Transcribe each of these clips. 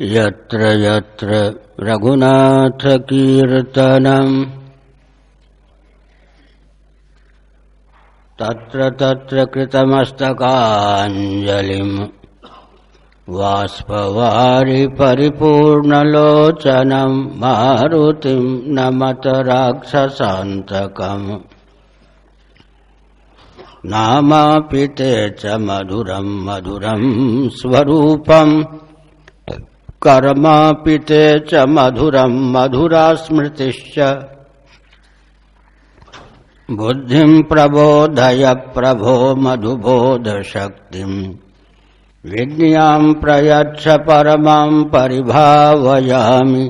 यत्र यत्र रघुनाथकीर्तनम्। तत्र तत्र कृतमस्तकाञ्जलिम्। वाष्पवारि परिपूर्णलोचनम् मारुतिम् नमत राक्षसान्तकम्। नामापि ते च मधुरम् मधुरम् स्वरूपम् कर्मापि ते च मधुरम् मधुरा स्मृतिश्च बुद्धिम् प्रबोधय प्रभो मधुबोधशक्तिम् विज्ञाम् प्रयच्छ परमाम् परिभावयामि।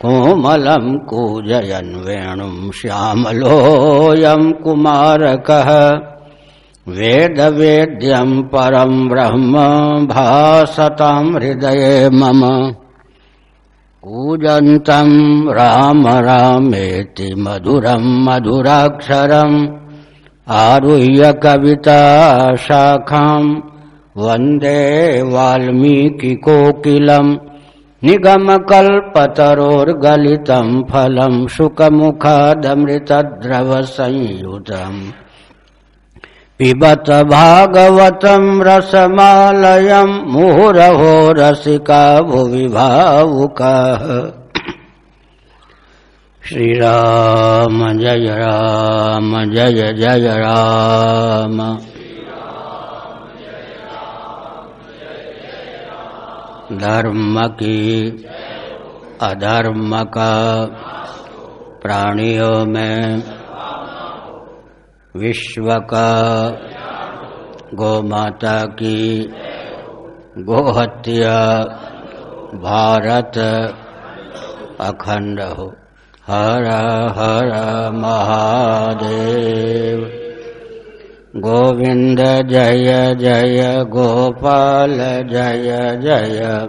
कोमलम् कूजयन् वेणुम् श्यामलोऽयम् कुमारकः। वेदवेद्यम् परम् ब्रह्म भासताम् हृदये मम। कूजन्तम् राम रामेति मधुरम् मधुराक्षरम् आरुह्य कविता शाखाम् वंदे वाल्मीकिकोकिलम् निगमकल्पतरोर्गलितम् फलम् शुकमुखादमृतद्रवसंयुतम्। पिबत भागवतम् रसमालयम् मुहुरहो रसिका भुवि भावुकः श्रीराम, जय राम, जय जय राम। धर्म की अधर्म का प्राणियों में विश्व का गौ माता की गोहत्या। भारत अखंड हो। हर हर महादेव। गोविंद जय जय, गोपाल जय जय।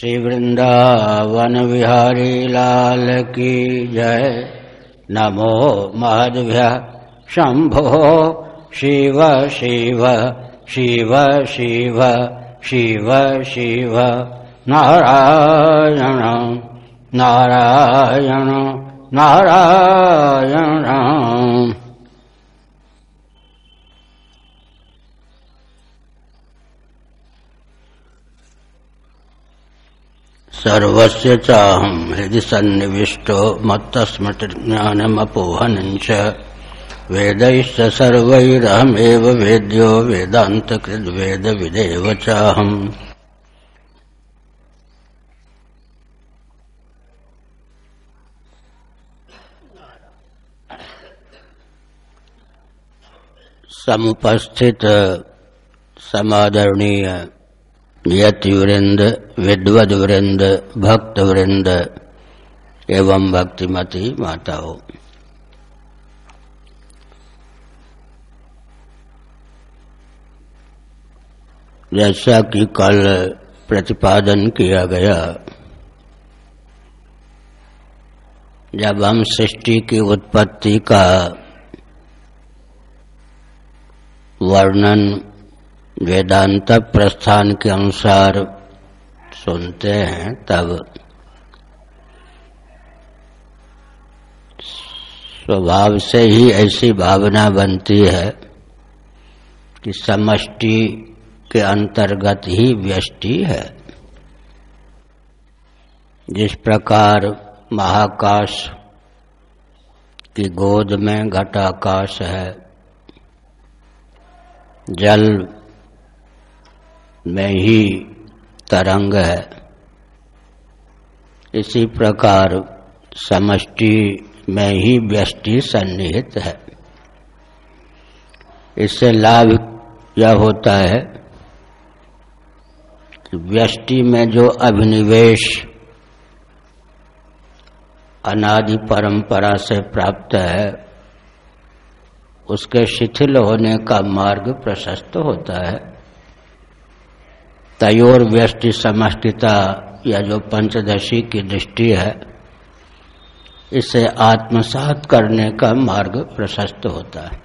श्री वृंदावन विहारी लाल की जय। नमो माधव्य शंभो शिव शिव शिव शिव शिव शिव। नारायण नारायण नारायण। सर्वस्य चाहं हृदि सन्निविष्टो मत्तस्मृतिज्ञानमपोहनञ्च। वेदैश्च सर्वैरहमेव वेद्यो वेदान्तकृद्वेदविदेव चाहम्। समुपस्थित समादरणीय यति वृंद विद्वद वृंद भक्त वृंद एवं भक्तिमती माताओं। जैसा कि कल प्रतिपादन किया गया, जब हम सृष्टि की उत्पत्ति का वर्णन वेदांत प्रस्थान के अनुसार सुनते हैं, तब स्वभाव से ही ऐसी भावना बनती है कि समष्टि के अंतर्गत ही व्यष्टि है। जिस प्रकार महाकाश की गोद में घटाकाश है, जल में ही तरंग है। इसी प्रकार समष्टि में ही व्यष्टि सन्निहित है। इससे लाभ यह होता है कि व्यष्टि में जो अभिनिवेश अनादि परंपरा से प्राप्त है, उसके शिथिल होने का मार्ग प्रशस्त होता है। तयोर व्यस्टि समष्टिता या जो पंचदशी की दृष्टि है, इसे आत्मसात करने का मार्ग प्रशस्त होता है।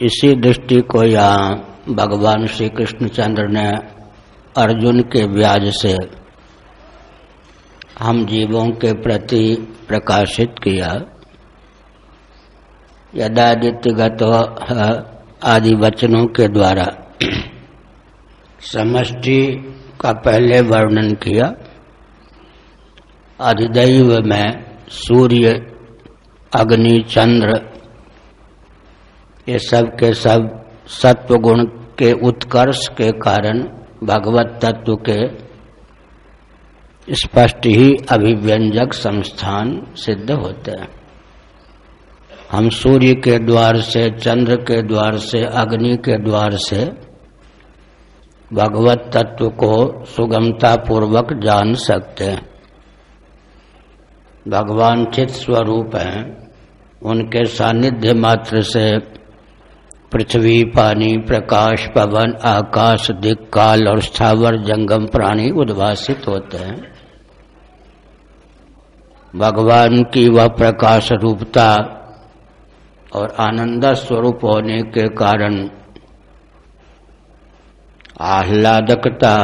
इसी दृष्टि को यहाँ भगवान श्री कृष्णचंद्र ने अर्जुन के व्याज से हम जीवों के प्रति प्रकाशित किया। यदादित्यगत आदि वचनों के द्वारा समष्टि का पहले वर्णन किया। अधिदैव में सूर्य, अग्नि, चंद्र, ये सब के सब सत्व गुण के उत्कर्ष के कारण भगवत तत्व के स्पष्ट ही अभिव्यंजक संस्थान सिद्ध होते हैं। हम सूर्य के द्वार से, चंद्र के द्वार से, अग्नि के द्वार से भगवत तत्व को सुगमता पूर्वक जान सकते हैं। भगवान चित स्वरूप हैं। उनके सानिध्य मात्र से पृथ्वी, पानी, प्रकाश, पवन, आकाश, दिक, काल और स्थावर, जंगम प्राणी उद्भासित होते हैं। भगवान की वह प्रकाश रूपता और आनंद स्वरूप होने के कारण आह्लादकता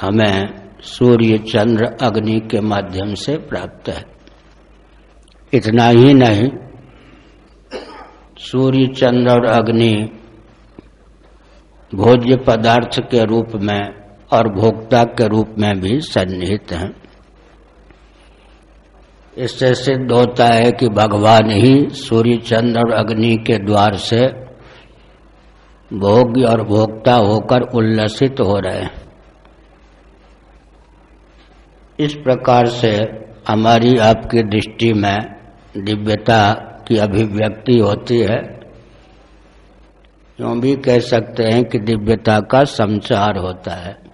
हमें सूर्य चंद्र अग्नि के माध्यम से प्राप्त है। इतना ही नहीं, सूर्य चंद्र और अग्नि भोज्य पदार्थ के रूप में और भोक्ता के रूप में भी सन्निहित हैं। इससे सिद्ध होता है कि भगवान ही सूर्य, चंद्र और अग्नि के द्वार से भोग्य और भोक्ता होकर उल्लसित हो रहे हैं। इस प्रकार से हमारी आपकी दृष्टि में दिव्यता की अभिव्यक्ति होती है। यूँ भी कह सकते हैं कि दिव्यता का संचार होता है।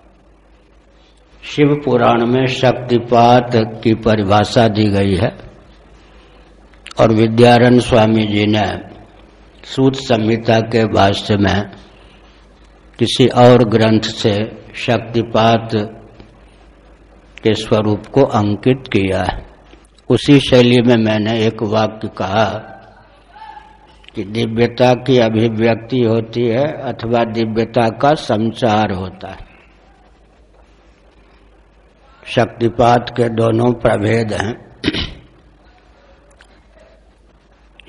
शिव पुराण में शक्तिपात की परिभाषा दी गई है। और विद्यारण स्वामी जी ने सूत संहिता के भाष्य में किसी और ग्रंथ से शक्तिपात के स्वरूप को अंकित किया है। उसी शैली में मैंने एक वाक्य कहा कि दिव्यता की अभिव्यक्ति होती है अथवा दिव्यता का संचार होता है। शक्तिपात के दोनों प्रभेद हैं।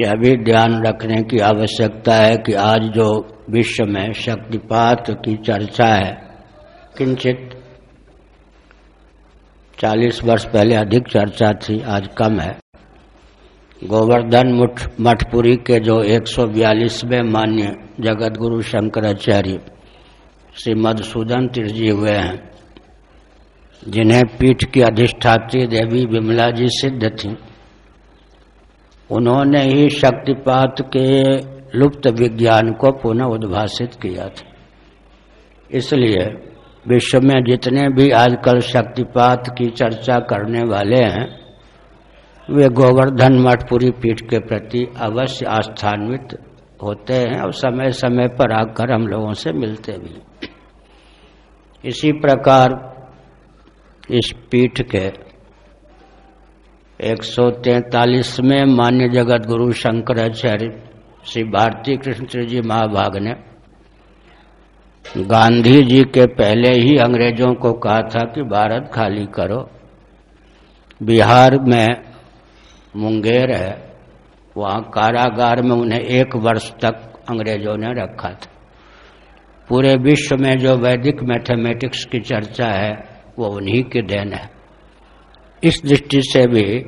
यह भी ध्यान रखने की आवश्यकता है कि आज जो विश्व में शक्तिपात की चर्चा है, किंचित चालीस वर्ष पहले अधिक चर्चा थी, आज कम है। गोवर्धन मुठ, मठपुरी के जो 142वें मान्य जगत गुरु शंकराचार्य श्री मधुसूदन तीर्थ जी हुए हैं जिन्हें पीठ की अधिष्ठात्री देवी विमला जी सिद्ध थी। उन्होंने ही शक्तिपात के लुप्त विज्ञान को पुनः उद्भाषित किया था। इसलिए विश्व में जितने भी आजकल शक्तिपात की चर्चा करने वाले हैं, वे गोवर्धन मठपुरी पीठ के प्रति अवश्य आस्थान्वित होते हैं और समय समय पर आकर हम लोगों से मिलते भी इसी प्रकार इस पीठ के एक सौ तैतालीस में मान्य जगत गुरु शंकराचार्य श्री भारती कृष्ण जी महाभाग ने गांधी जी के पहले ही अंग्रेज़ों को कहा था कि भारत खाली करो। बिहार में मुंगेर है, वहाँ कारागार में उन्हें एक वर्ष तक अंग्रेज़ों ने रखा था। पूरे विश्व में जो वैदिक मैथमेटिक्स की चर्चा है वो उन्हीं के देन है। इस दृष्टि से भी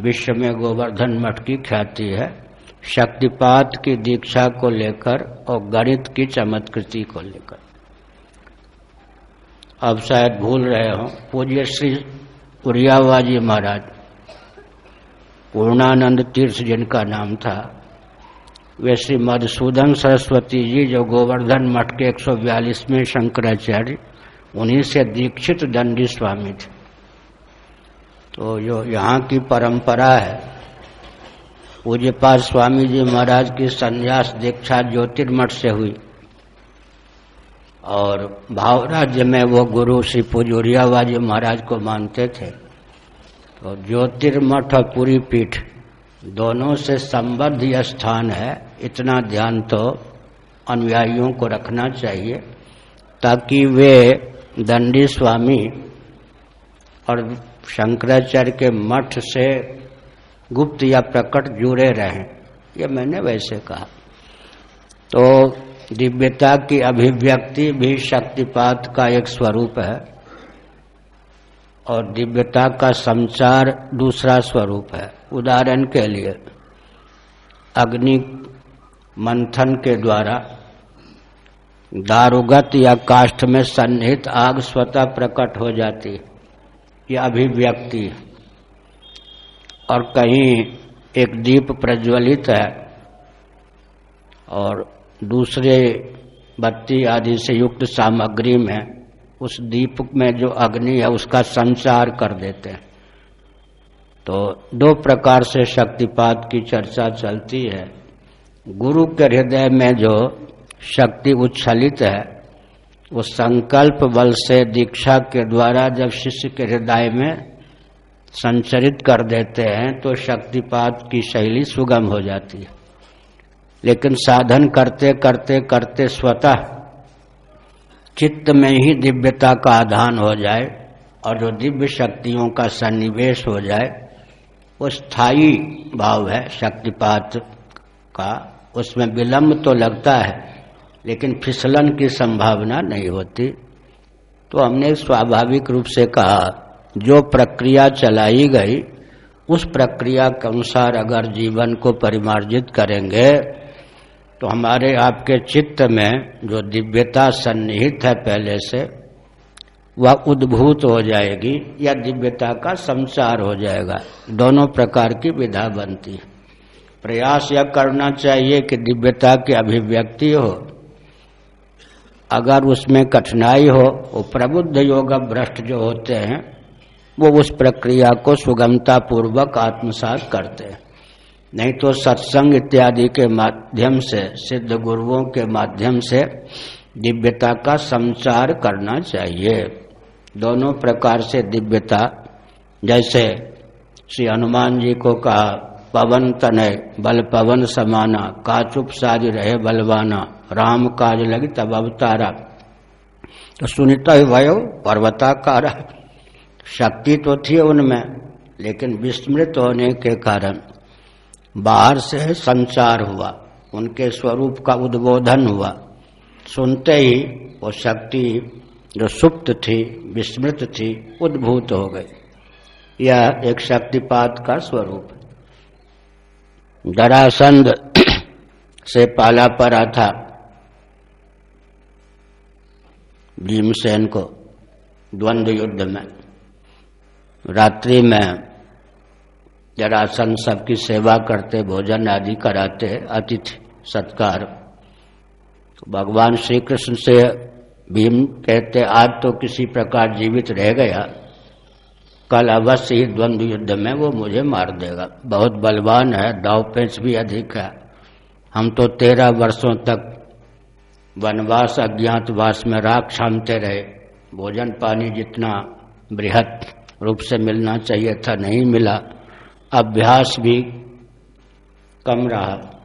विश्व में गोवर्धन मठ की ख्याति है। शक्तिपात की दीक्षा को लेकर और गणित की चमत्कृति को लेकर। अब शायद भूल रहे हो, पूज्य श्री उरियावाजी महाराज, पूर्णानंद तीर्थ जिनका नाम था, वे श्री मधुसूदन सरस्वती जी जो गोवर्धन मठ के 142वें शंकराचार्य उन्हीं से दीक्षित दंडी स्वामी थे। तो जो यहाँ की परंपरा है पूज्यपाद स्वामी जी महाराज की संन्यास दीक्षा ज्योतिर्मठ से हुई। और भाव राज्य में वो गुरु श्री पूजोरियावाजी महाराज को मानते थे। तो ज्योतिर्मठ और पूरी पीठ दोनों से संबद्ध स्थान है, इतना ध्यान तो अनुयायियों को रखना चाहिए, ताकि वे दंडी स्वामी और शंकराचार्य के मठ से गुप्त या प्रकट जुड़े रहें। ये मैंने वैसे कहा। तो दिव्यता की अभिव्यक्ति भी शक्तिपात का एक स्वरूप है और दिव्यता का संचार दूसरा स्वरूप है। उदाहरण के लिए, अग्नि मंथन के द्वारा दारुगत या काष्ठ में सन्निहित आग स्वतः प्रकट हो जाती यह अभिव्यक्ति। और कहीं एक दीप प्रज्वलित है, और दूसरे बत्ती आदि से युक्त सामग्री में उस दीप में जो अग्नि है, उसका संचार कर देते हैं। तो दो प्रकार से शक्तिपात की चर्चा चलती है। गुरु के हृदय में जो शक्ति उच्छलित है। वो संकल्प बल से दीक्षा के द्वारा जब शिष्य के हृदय में संचरित कर देते हैं तो शक्तिपात की शैली सुगम हो जाती है। लेकिन साधन करते करते करते स्वतः चित्त में ही दिव्यता का आधान हो जाए और जो दिव्य शक्तियों का सन्निवेश हो जाए, वो स्थायी भाव है, शक्तिपात का। उसमें विलंब तो लगता है लेकिन फिसलन की संभावना नहीं होती। तो हमने स्वाभाविक रूप से कहा, जो प्रक्रिया चलाई गई, उस प्रक्रिया के अनुसार अगर जीवन को परिमार्जित करेंगे तो हमारे आपके चित्त में जो दिव्यता सन्निहित है पहले से, वह उद्भूत हो जाएगी या दिव्यता का संचार हो जाएगा। दोनों प्रकार की विधा बनती है। प्रयास यह करना चाहिए कि दिव्यता की अभिव्यक्ति हो। अगर उसमें कठिनाई हो, वो प्रबुद्ध योग भ्रष्ट जो होते हैं, वो उस प्रक्रिया को सुगमता पूर्वक आत्मसात करते हैं। नहीं तो सत्संग इत्यादि के माध्यम से, सिद्ध गुरुओं के माध्यम से दिव्यता का संचार करना चाहिए। दोनों प्रकार से दिव्यता, जैसे श्री हनुमान जी को कहा पवन तनय, बल पवन समाना, काचुप साज रहे बलवाना, राम काज लगी तब अवतारा। तो सुनिता वयो पर्वताकारा। शक्ति तो थी उनमें, लेकिन विस्मृत होने के कारण बाहर से संचार हुआ, उनके स्वरूप का उद्बोधन हुआ। सुनते ही वो शक्ति जो सुप्त थी, विस्मृत थी, उद्भूत हो गई। यह एक शक्तिपात का स्वरूप। दरासंद से पाला पड़ा था भीमसेन को द्वंद्व युद्ध में, रात्रि में जरासन सबकी सेवा करते, भोजन आदि कराते, अतिथि सत्कार। भगवान श्री कृष्ण से भीम कहते, आज तो किसी प्रकार जीवित रह गया। कल अवश्य ही द्वंद्व युद्ध में वो मुझे मार देगा। बहुत बलवान है, दाव पेंच भी अधिक है। हम तो तेरह वर्षों तक वनवास, अज्ञातवास में राख छानते रहे। भोजन पानी जितना बृहद रूप से मिलना चाहिए था, नहीं मिला। अभ्यास भी कम रहा।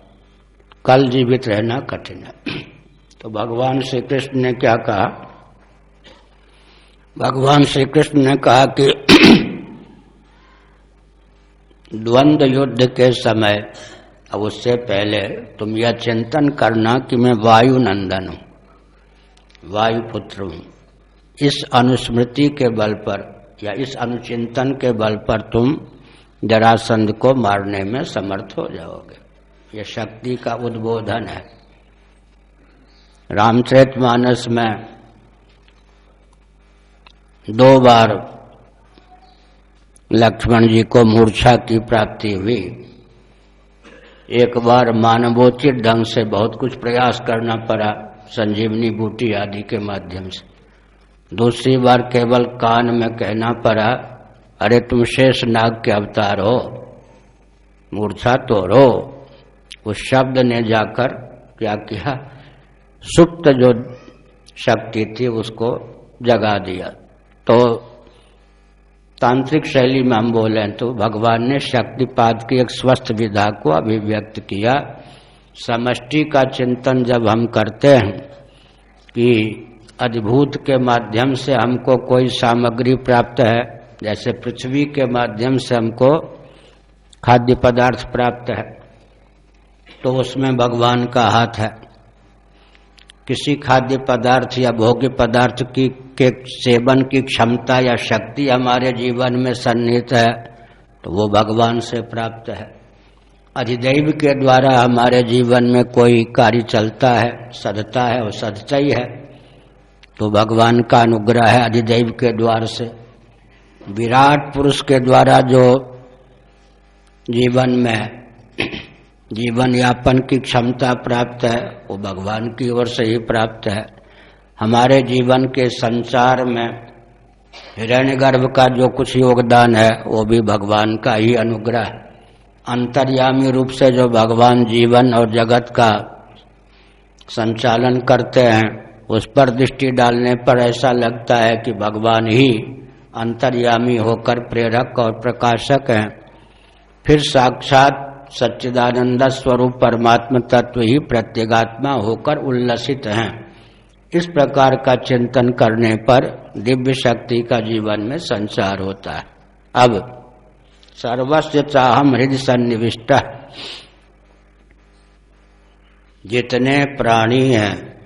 कल जीवित रहना कठिन है। तो भगवान श्री कृष्ण ने क्या कहा? भगवान श्री कृष्ण ने कहा कि द्वंद्व युद्ध के समय, अब उससे पहले तुम यह चिंतन करना कि मैं वायु नंदन हूँ, वायुपुत्र हूँ। इस अनुस्मृति के बल पर या इस अनुचिंतन के बल पर तुम जरासंध को मारने में समर्थ हो जाओगे। यह शक्ति का उद्बोधन है। रामचरित मानस में दो बार लक्ष्मण जी को मूर्छा की प्राप्ति हुई। एक बार मानवोचित ढंग से बहुत कुछ प्रयास करना पड़ा, संजीवनी बूटी आदि के माध्यम से। दूसरी बार केवल कान में कहना पड़ा, अरे तुम शेष नाग के अवतार हो, मूर्छा तोड़ो उस शब्द ने जाकर क्या किया? सुप्त जो शक्ति थी उसको जगा दिया। तो तांत्रिक शैली में हम बोले तो भगवान ने शक्तिपात की एक स्वस्थ विधा को अभिव्यक्त किया। समष्टि का चिंतन जब हम करते हैं कि अद्भुत के माध्यम से हमको कोई सामग्री प्राप्त है, जैसे पृथ्वी के माध्यम से हमको खाद्य पदार्थ प्राप्त है तो उसमें भगवान का हाथ है। किसी खाद्य पदार्थ या भोग्य पदार्थ की के सेवन की क्षमता या शक्ति हमारे जीवन में सन्निहित है तो वो भगवान से प्राप्त है। अधिदैव के द्वारा हमारे जीवन में कोई कार्य चलता है, सदता है और ही है तो भगवान का अनुग्रह है अधिदैव के द्वार से। विराट पुरुष के द्वारा जो जीवन में जीवन यापन की क्षमता प्राप्त है, वो भगवान की ओर से ही प्राप्त है। हमारे जीवन के संसार में हिरण्य गर्भ का जो कुछ योगदान है, वो भी भगवान का ही अनुग्रह अंतर्यामी रूप से जो भगवान जीवन और जगत का संचालन करते हैं, उस पर दृष्टि डालने पर ऐसा लगता है कि भगवान ही अंतर्यामी होकर प्रेरक और प्रकाशक हैं। फिर साक्षात सच्चिदानंद स्वरूप परमात्म तत्व ही प्रत्येगात्मा होकर उल्लसित हैं। इस प्रकार का चिंतन करने पर दिव्य शक्ति का जीवन में संचार होता है। अब सर्वस्व चाहम हृदय सन्निविष्ट। जितने प्राणी हैं,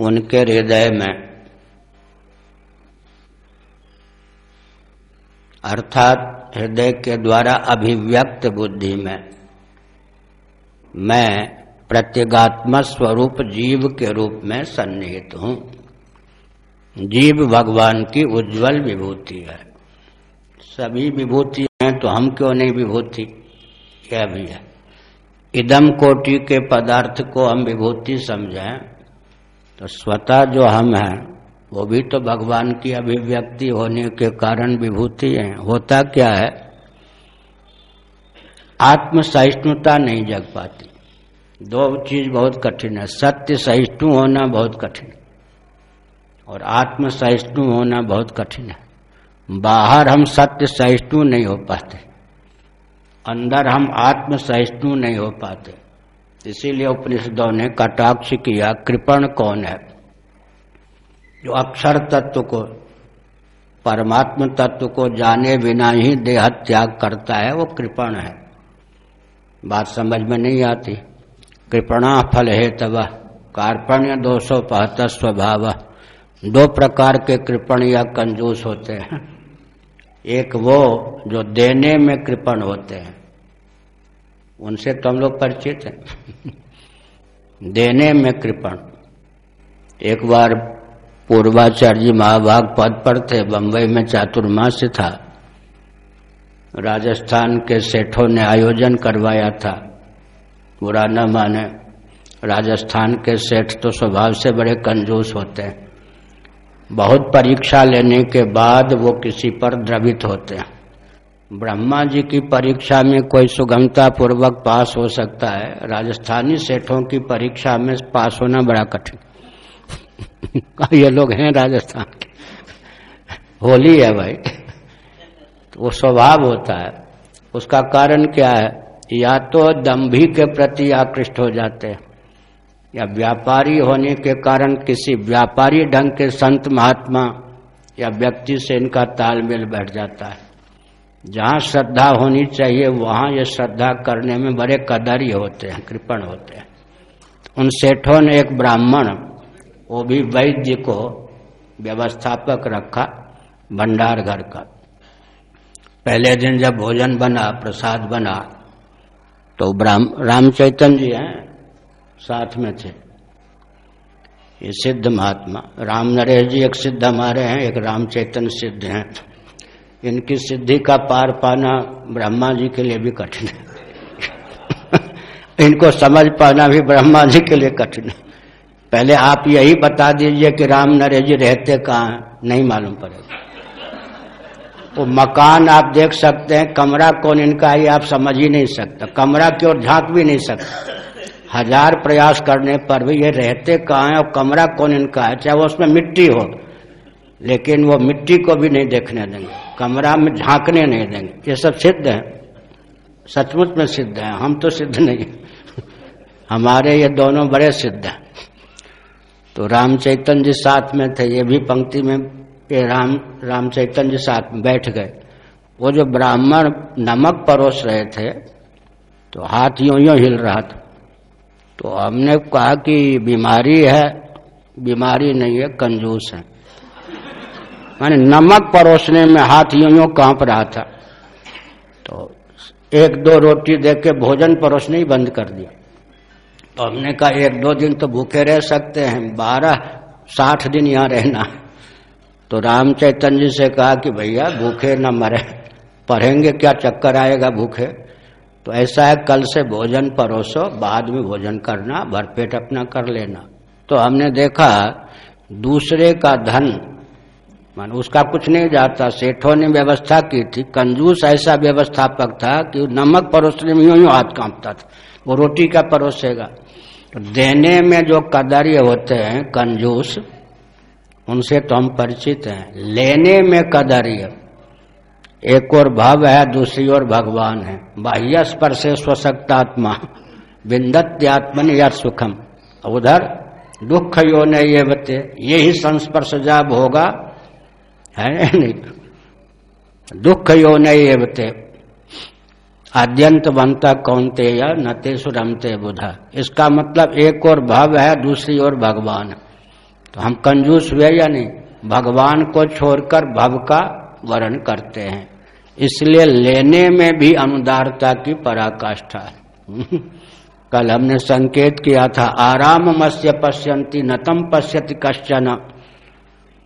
उनके हृदय में, अर्थात हृदय के द्वारा अभिव्यक्त बुद्धि में, मैं प्रत्यगात्म स्वरूप जीव के रूप में सन्निहित हूँ। जीव भगवान की उज्जवल विभूति है। सभी विभूति हैं तो हम क्यों नहीं विभूति? यह भी है। इदम कोटि के पदार्थ को हम विभूति समझें तो स्वतः जो हम हैं, वो भी तो भगवान की अभिव्यक्ति होने के कारण विभूति है। होता क्या है? आत्म सहिष्णुता नहीं जग पाती। दो चीज़ बहुत कठिन है। सत्य सहिष्णु होना बहुत कठिन। और आत्म सहिष्णु होना बहुत कठिन है। बाहर हम सत्य सहिष्णु नहीं हो पाते। अंदर हम आत्म सहिष्णु नहीं हो पाते। इसीलिए उपनिषदों ने कटाक्ष किया, कृपण कौन है? जो अक्षर तत्व को, परमात्म तत्व को जाने बिना ही देह त्याग करता है, वो कृपण है। बात समझ में नहीं आती। कृपणा फल है तब कार्पण्य दो सौ पहत्तर स्वभाव। दो प्रकार के कृपण या कंजूस होते हैं। एक वो जो देने में कृपण होते हैं। उनसे तो हम लोग परिचित हैं। देने में कृपण। एक बार पूर्वाचार्य जी महाभाग पद पर थे बम्बई में चातुर्मास था। राजस्थान के सेठों ने आयोजन करवाया था। बुरा न माने। राजस्थान के सेठ तो स्वभाव से बड़े कंजूस होते हैं। बहुत परीक्षा लेने के बाद वो किसी पर द्रवित होते हैं। ब्रह्मा जी की परीक्षा में कोई सुगमता पूर्वक पास हो सकता है। राजस्थानी सेठों की परीक्षा में पास होना बड़ा कठिन। ये लोग हैं राजस्थान के। होली है भाई। तो वो स्वभाव होता है। उसका कारण क्या है? या तो दम्भी के प्रति आकृष्ट हो जाते हैं, या व्यापारी होने के कारण किसी व्यापारी ढंग के संत महात्मा या व्यक्ति से इनका तालमेल बैठ जाता है। जहाँ श्रद्धा होनी चाहिए, वहाँ ये श्रद्धा करने में बड़े कदरी होते हैं, कृपण होते हैं। उन सेठों ने एक ब्राह्मण, वो भी वैद्य को व्यवस्थापक रखा भंडार घर का। पहले दिन जब भोजन बना, प्रसाद बना तो ब्राह्म राम चैतन्य जी हैं, साथ में थे। ये सिद्ध महात्मा राम नरेश जी एक सिद्ध हमारे हैं, एक राम सिद्ध हैं। इनकी सिद्धि का पार पाना ब्रह्मा जी के लिए भी कठिन है। इनको समझ पाना भी ब्रह्मा जी के लिए कठिन है। पहले आप यही बता दीजिए कि राम नरेश जी रहते कहाँ नहीं मालूम पड़ेगा। वो मकान आप देख सकते हैं, कमरा कौन इनका है, आप समझ ही नहीं सकते। कमरा की ओर झाँक भी नहीं सकते। हज़ार प्रयास करने पर भी ये रहते कहाँ है और कमरा कौन इनका है, चाहे वो उसमें मिट्टी हो, लेकिन वो मिट्टी को भी नहीं देखने देंगे। कमरा में झांकने नहीं देंगे। ये सब सिद्ध है। सचमुच में सिद्ध है। हम तो सिद्ध नहीं हमारे ये दोनों बड़े सिद्ध हैं। तो राम जी साथ में थे, ये भी पंक्ति में ये राम राम चैतन्य साथ में बैठ गए। वो जो ब्राह्मण नमक परोस रहे थे तो हाथ यूँ यूँ हिल रहा था। तो हमने कहा कि बीमारी है, बीमारी नहीं है, कंजूस है। मैंने नमक परोसने में हाथ यूँ यूँ काँप रहा था। तो एक दो रोटी दे के भोजन परोसने ही बंद कर दिया। तो हमने कहा, एक दो दिन तो भूखे रह सकते हैं, बारह, साठ दिन यहाँ रहना तो राम चैतन्य जी से कहा कि भैया, भूखे न मरे। पढ़ेंगे क्या चक्कर आएगा भूखे? तो ऐसा है, कल से भोजन परोसो, बाद में भोजन करना, भरपेट अपना कर लेना। तो हमने देखा, दूसरे का धन, मान उसका कुछ नहीं जाता। सेठों ने व्यवस्था की थी। कंजूस ऐसा व्यवस्थापक था कि नमक परोसने में यूँ यूँ हाथ कांपता था। वो रोटी का परोसेगा? तो देने में जो कदर्य होते हैं, कंजूस उनसे तो हम परिचित हैं। लेने में कदर्य एक और भव है, दूसरी ओर भगवान है। बाह्य स्पर्श स्वशक्तात्मा। विंदत्यात्मन या सुखम। उधर, दुख यो न ये बते यही संस्पर्श जब होगा। है नहीं? दुख यो न ये बते आद्यंत बनता कौनते या नते सुरमते बुधा। इसका मतलब एक और भव है, दूसरी ओर भगवान तो हम कंजूस हुए या नहीं? भगवान को छोड़कर भव का वरण करते हैं। इसलिए लेने में भी अनुदारता की पराकाष्ठा है। कल हमने संकेत किया था, आराम मत्स्य पश्यंती नतम पश्यति कश्चन।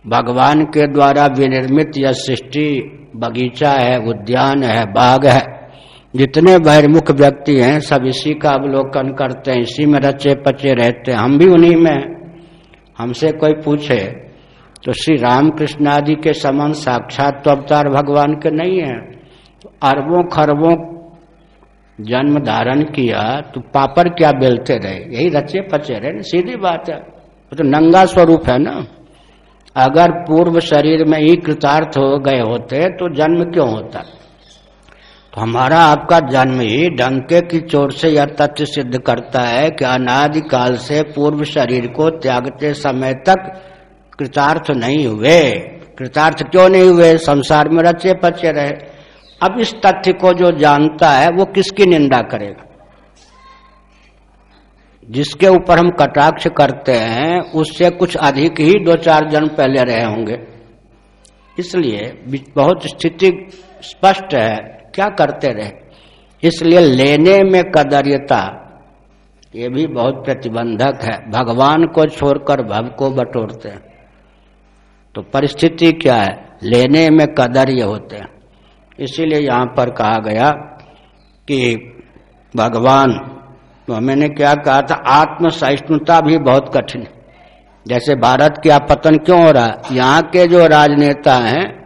भगवान के द्वारा विनिर्मित यह सृष्टि बगीचा है, उद्यान है, बाग है। जितने बहिर्मुख व्यक्ति हैं, सब इसी का अवलोकन करते हैं, इसी में रचे पचे रहते हैं। हम भी उन्हीं में हमसे कोई पूछे तो श्री रामकृष्ण आदि के समान साक्षात तो अवतार भगवान के नहीं है। अरबों खरबों जन्म धारण किया तो पापर क्या बेलते रहे? यही रचे पचे रहे सीधी बात है। वो तो नंगा स्वरूप है ना। अगर पूर्व शरीर में ही कृतार्थ हो गए होते तो जन्म क्यों होता? तो हमारा आपका जन्म ही डंके की चोर से यह तथ्य सिद्ध करता है कि अनादि काल से पूर्व शरीर को त्यागते समय तक कृतार्थ नहीं हुए। कृतार्थ क्यों नहीं हुए? संसार में रचे पचे रहे। अब इस तथ्य को जो जानता है, वो किसकी निंदा करेगा? जिसके ऊपर हम कटाक्ष करते हैं, उससे कुछ अधिक ही दो चार जन्म पहले रहे होंगे। इसलिए बहुत स्थिति स्पष्ट है। क्या करते रहे? इसलिए लेने में कदर्यता, ये भी बहुत प्रतिबंधक है। भगवान को छोड़कर भव को बटोरते हैं। तो परिस्थिति क्या है? लेने में कदर्य होते हैं। इसीलिए यहाँ पर कहा गया कि भगवान तो मैंने क्या कहा था? आत्म सहिष्णुता भी बहुत कठिन जैसे भारत का पतन क्यों हो रहा है? यहाँ के जो राजनेता हैं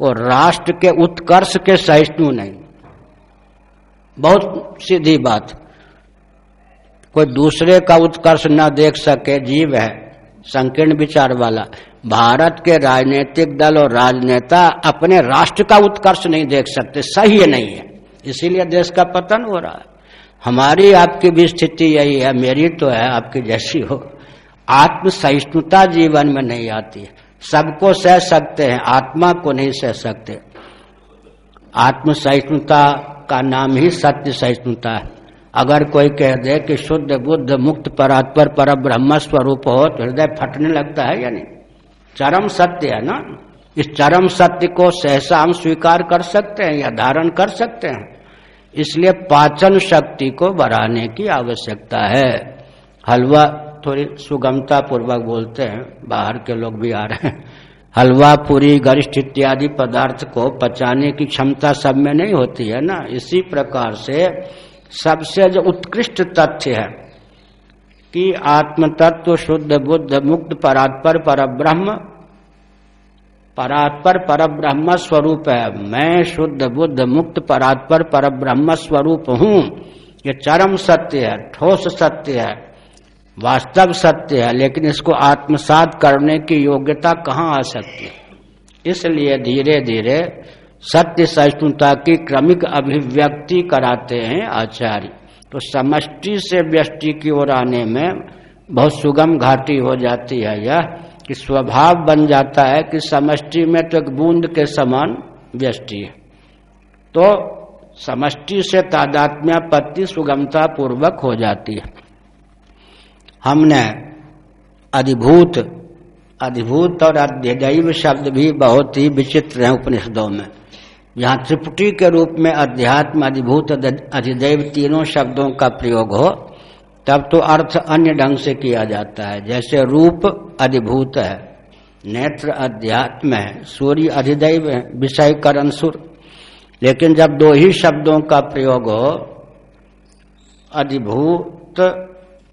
वो राष्ट्र के उत्कर्ष के सहिष्णु नहीं। बहुत सीधी बात। कोई दूसरे का उत्कर्ष न देख सके, जीव है, संकीर्ण विचार वाला। भारत के राजनीतिक दल और राजनेता अपने राष्ट्र का उत्कर्ष नहीं देख सकते, सही है, नहीं है। इसीलिए देश का पतन हो रहा है। हमारी आपकी भी स्थिति यही है, मेरी तो है, आपकी जैसी हो। आत्म सहिष्णुता जीवन में नहीं आती है। सबको सह सकते हैं, आत्मा को नहीं सह सकते। आत्म सहिष्णुता का नाम ही सत्य सहिष्णुता है। अगर कोई कह दे कि शुद्ध, बुद्ध, मुक्त, परात्पर पर ब्रह्म स्वरूप हो तो हृदय फटने लगता है या नहीं? चरम सत्य है ना? इस चरम सत्य को सहसा हम स्वीकार कर सकते हैं या धारण कर सकते हैं। इसलिए पाचन शक्ति को बढ़ाने की आवश्यकता है। हलवा थोड़ी सुगमता पूर्वक बोलते हैं, बाहर के लोग भी आ रहे हैं। हलवा, पूरी, गरिष्ठ इत्यादि पदार्थ को पचाने की क्षमता सब में नहीं होती है ना? इसी प्रकार से सबसे जो उत्कृष्ट तथ्य है कि आत्म तत्व शुद्ध बुद्ध, मुक्त, परात्पर पर ब्रह्म परात्पर पर ब्रह्म स्वरूप है। मैं शुद्ध, बुद्ध, मुक्त, परात्पर पर ब्रह्म स्वरूप हूँ। ये चरम सत्य है, ठोस सत्य है। वास्तव सत्य है, लेकिन इसको आत्मसात करने की योग्यता कहाँ आ सकती है? इसलिए धीरे धीरे सत्य सहिष्णुता की क्रमिक अभिव्यक्ति कराते हैं आचार्य। तो समष्टि से व्यष्टि की ओर आने में बहुत सुगम घाटी हो जाती है यह कि स्वभाव बन जाता है कि समष्टि में तो एक बूंद के समान व्यष्टि है। तो समष्टि से तादात्म्यापत्ति सुगमता पूर्वक हो जाती है। हमने अधिभूत अधिभूत और अध्यदैव शब्द भी बहुत ही विचित्र हैं उपनिषदों में। यहाँ त्रिपुटी के रूप में अध्यात्म, अधिभूत अधिदैव तीनों शब्दों का प्रयोग हो, तब तो अर्थ अन्य ढंग से किया जाता है। जैसे रूप अधिभूत है, नेत्र अध्यात्म है, सूर्य अधिदैव है, विषय करण सुर लेकिन जब दो ही शब्दों का प्रयोग हो, अधिभूत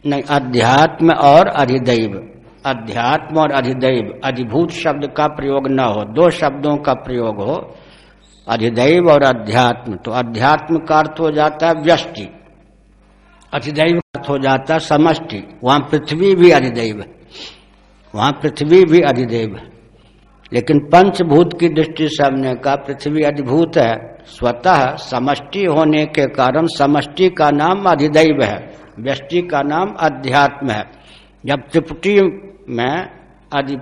नहीं, अध्यात्म और अधिदैव। अध्यात्म और अधिदैव, अधिभूत शब्द का प्रयोग न हो, दो शब्दों का प्रयोग हो, अधिदैव और अध्यात्म। तो अध्यात्म का अर्थ हो जाता है व्यष्टि। अधिदैव अर्थ हो जाता है समष्टि। वहाँ पृथ्वी भी अधिदैव वहाँ पृथ्वी भी अधिदैव लेकिन पंचभूत की दृष्टि से हमने कहा, पृथ्वी अधिभूत है, स्वतः समष्टि होने के कारण समष्टि का नाम अधिदैव है। व्यष्टि का नाम अध्यात्म है। जब त्रिपुटी में अधि,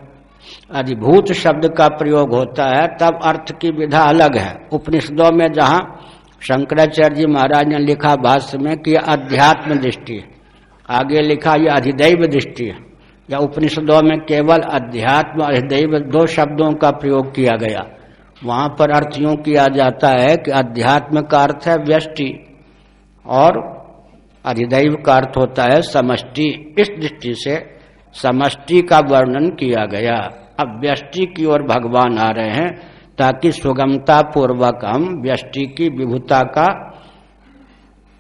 अधिभूत शब्द का प्रयोग होता है, तब अर्थ की विधा अलग है। उपनिषदों में जहाँ शंकराचार्य जी महाराज ने लिखा भाष्य में कि अध्यात्म दृष्टि आगे लिखा, यह अधिदैव दृष्टि है। या उपनिषदों में केवल अध्यात्म अधिदैव दो शब्दों का प्रयोग किया गया। वहाँ पर अर्थ यूँ किया जाता है कि अध्यात्म का अर्थ है व्यष्टि और अधिदैव का अर्थ होता है समष्टि। इस दृष्टि से समष्टि का वर्णन किया गया। अब व्यष्टि की ओर भगवान आ रहे हैं ताकि सुगमता पूर्वक हम व्यष्टि की विभुता का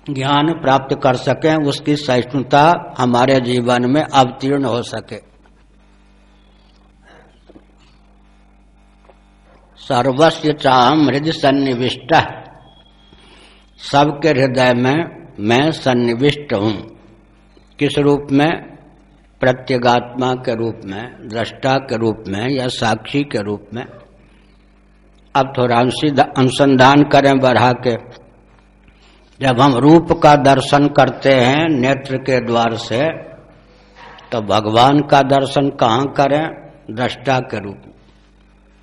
ज्ञान प्राप्त कर सकें, उसकी सहिष्णुता हमारे जीवन में अवतीर्ण हो सके। सर्वस्व चाम हृदय सन्निविष्ट। सबके हृदय में मैं सन्निविष्ट हूँ। किस रूप में? प्रत्यगात्मा के रूप में, दृष्टा के रूप में या साक्षी के रूप में? अब थोड़ा अनुसंधान करें बढ़ा के। जब हम रूप का दर्शन करते हैं नेत्र के द्वार से तो भगवान का दर्शन कहाँ करें? दृष्टा के रूप में।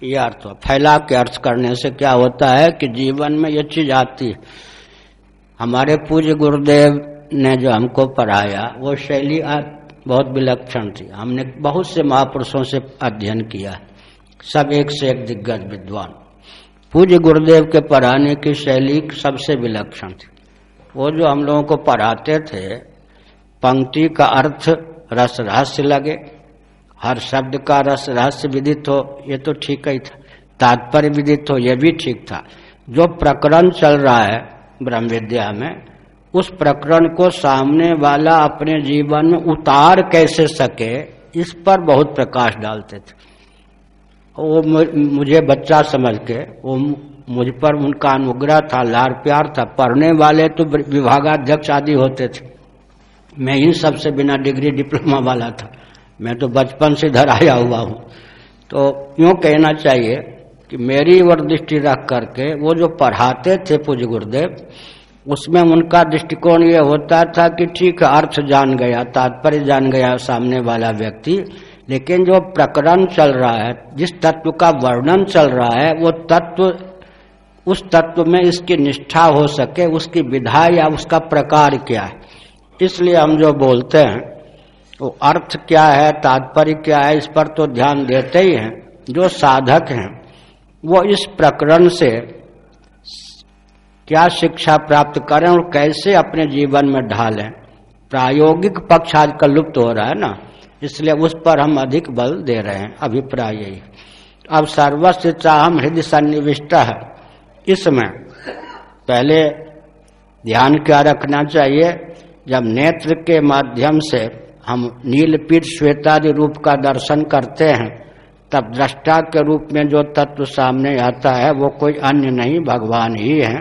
ये अर्थ फैला के अर्थ करने से क्या होता है कि जीवन में ये चीज़ आती है। हमारे पूज्य गुरुदेव ने जो हमको पढ़ाया, वो शैली बहुत विलक्षण थी। हमने बहुत से महापुरुषों से अध्ययन किया। सब एक से एक दिग्गज विद्वान। पूज्य गुरुदेव के पढ़ाने की शैली सबसे विलक्षण थी। वो जो हम लोगों को पढ़ाते थे, पंक्ति का अर्थ रस रहस्य लगे। हर शब्द का रस रहस्य विदित हो, ये तो ठीक ही था। तात्पर्य विदित हो यह भी ठीक था। जो प्रकरण चल रहा है ब्रह्म विद्या में, उस प्रकरण को सामने वाला अपने जीवन में उतार कैसे सके, इस पर बहुत प्रकाश डालते थे। वो मुझे बच्चा समझ के, वो मुझ पर उनका अनुग्रह था, लार प्यार था। पढ़ने वाले तो विभागाध्यक्ष आदि होते थे। मैं इन सबसे बिना डिग्री डिप्लोमा वाला था। मैं तो बचपन से इधर आया हुआ हूँ। तो यूँ कहना चाहिए कि मेरी ओर दृष्टि रख करके वो जो पढ़ाते थे पूज गुरुदेव, उसमें उनका दृष्टिकोण ये होता था कि ठीक अर्थ जान गया, तात्पर्य जान गया सामने वाला व्यक्ति, लेकिन जो प्रकरण चल रहा है, जिस तत्व का वर्णन चल रहा है, वो तत्व, उस तत्व में इसकी निष्ठा हो सके, उसकी विधा या उसका प्रकार क्या है। इसलिए हम जो बोलते हैं, वो अर्थ क्या है, तात्पर्य क्या है, इस पर तो ध्यान देते ही हैं, जो साधक हैं वो इस प्रकरण से क्या शिक्षा प्राप्त करें और कैसे अपने जीवन में ढालें? प्रायोगिक पक्ष आजकल लुप्त हो रहा है ना, इसलिए उस पर हम अधिक बल दे रहे हैं, अभिप्राय यही। अब सर्वस्व चाहम हृदय सन्निविष्ट है। इसमें पहले ध्यान क्या रखना चाहिए? जब नेत्र के माध्यम से हम नीलपीठ श्वेतादि रूप का दर्शन करते हैं तब दृष्टा के रूप में जो तत्व सामने आता है, वो कोई अन्य नहीं, भगवान ही है।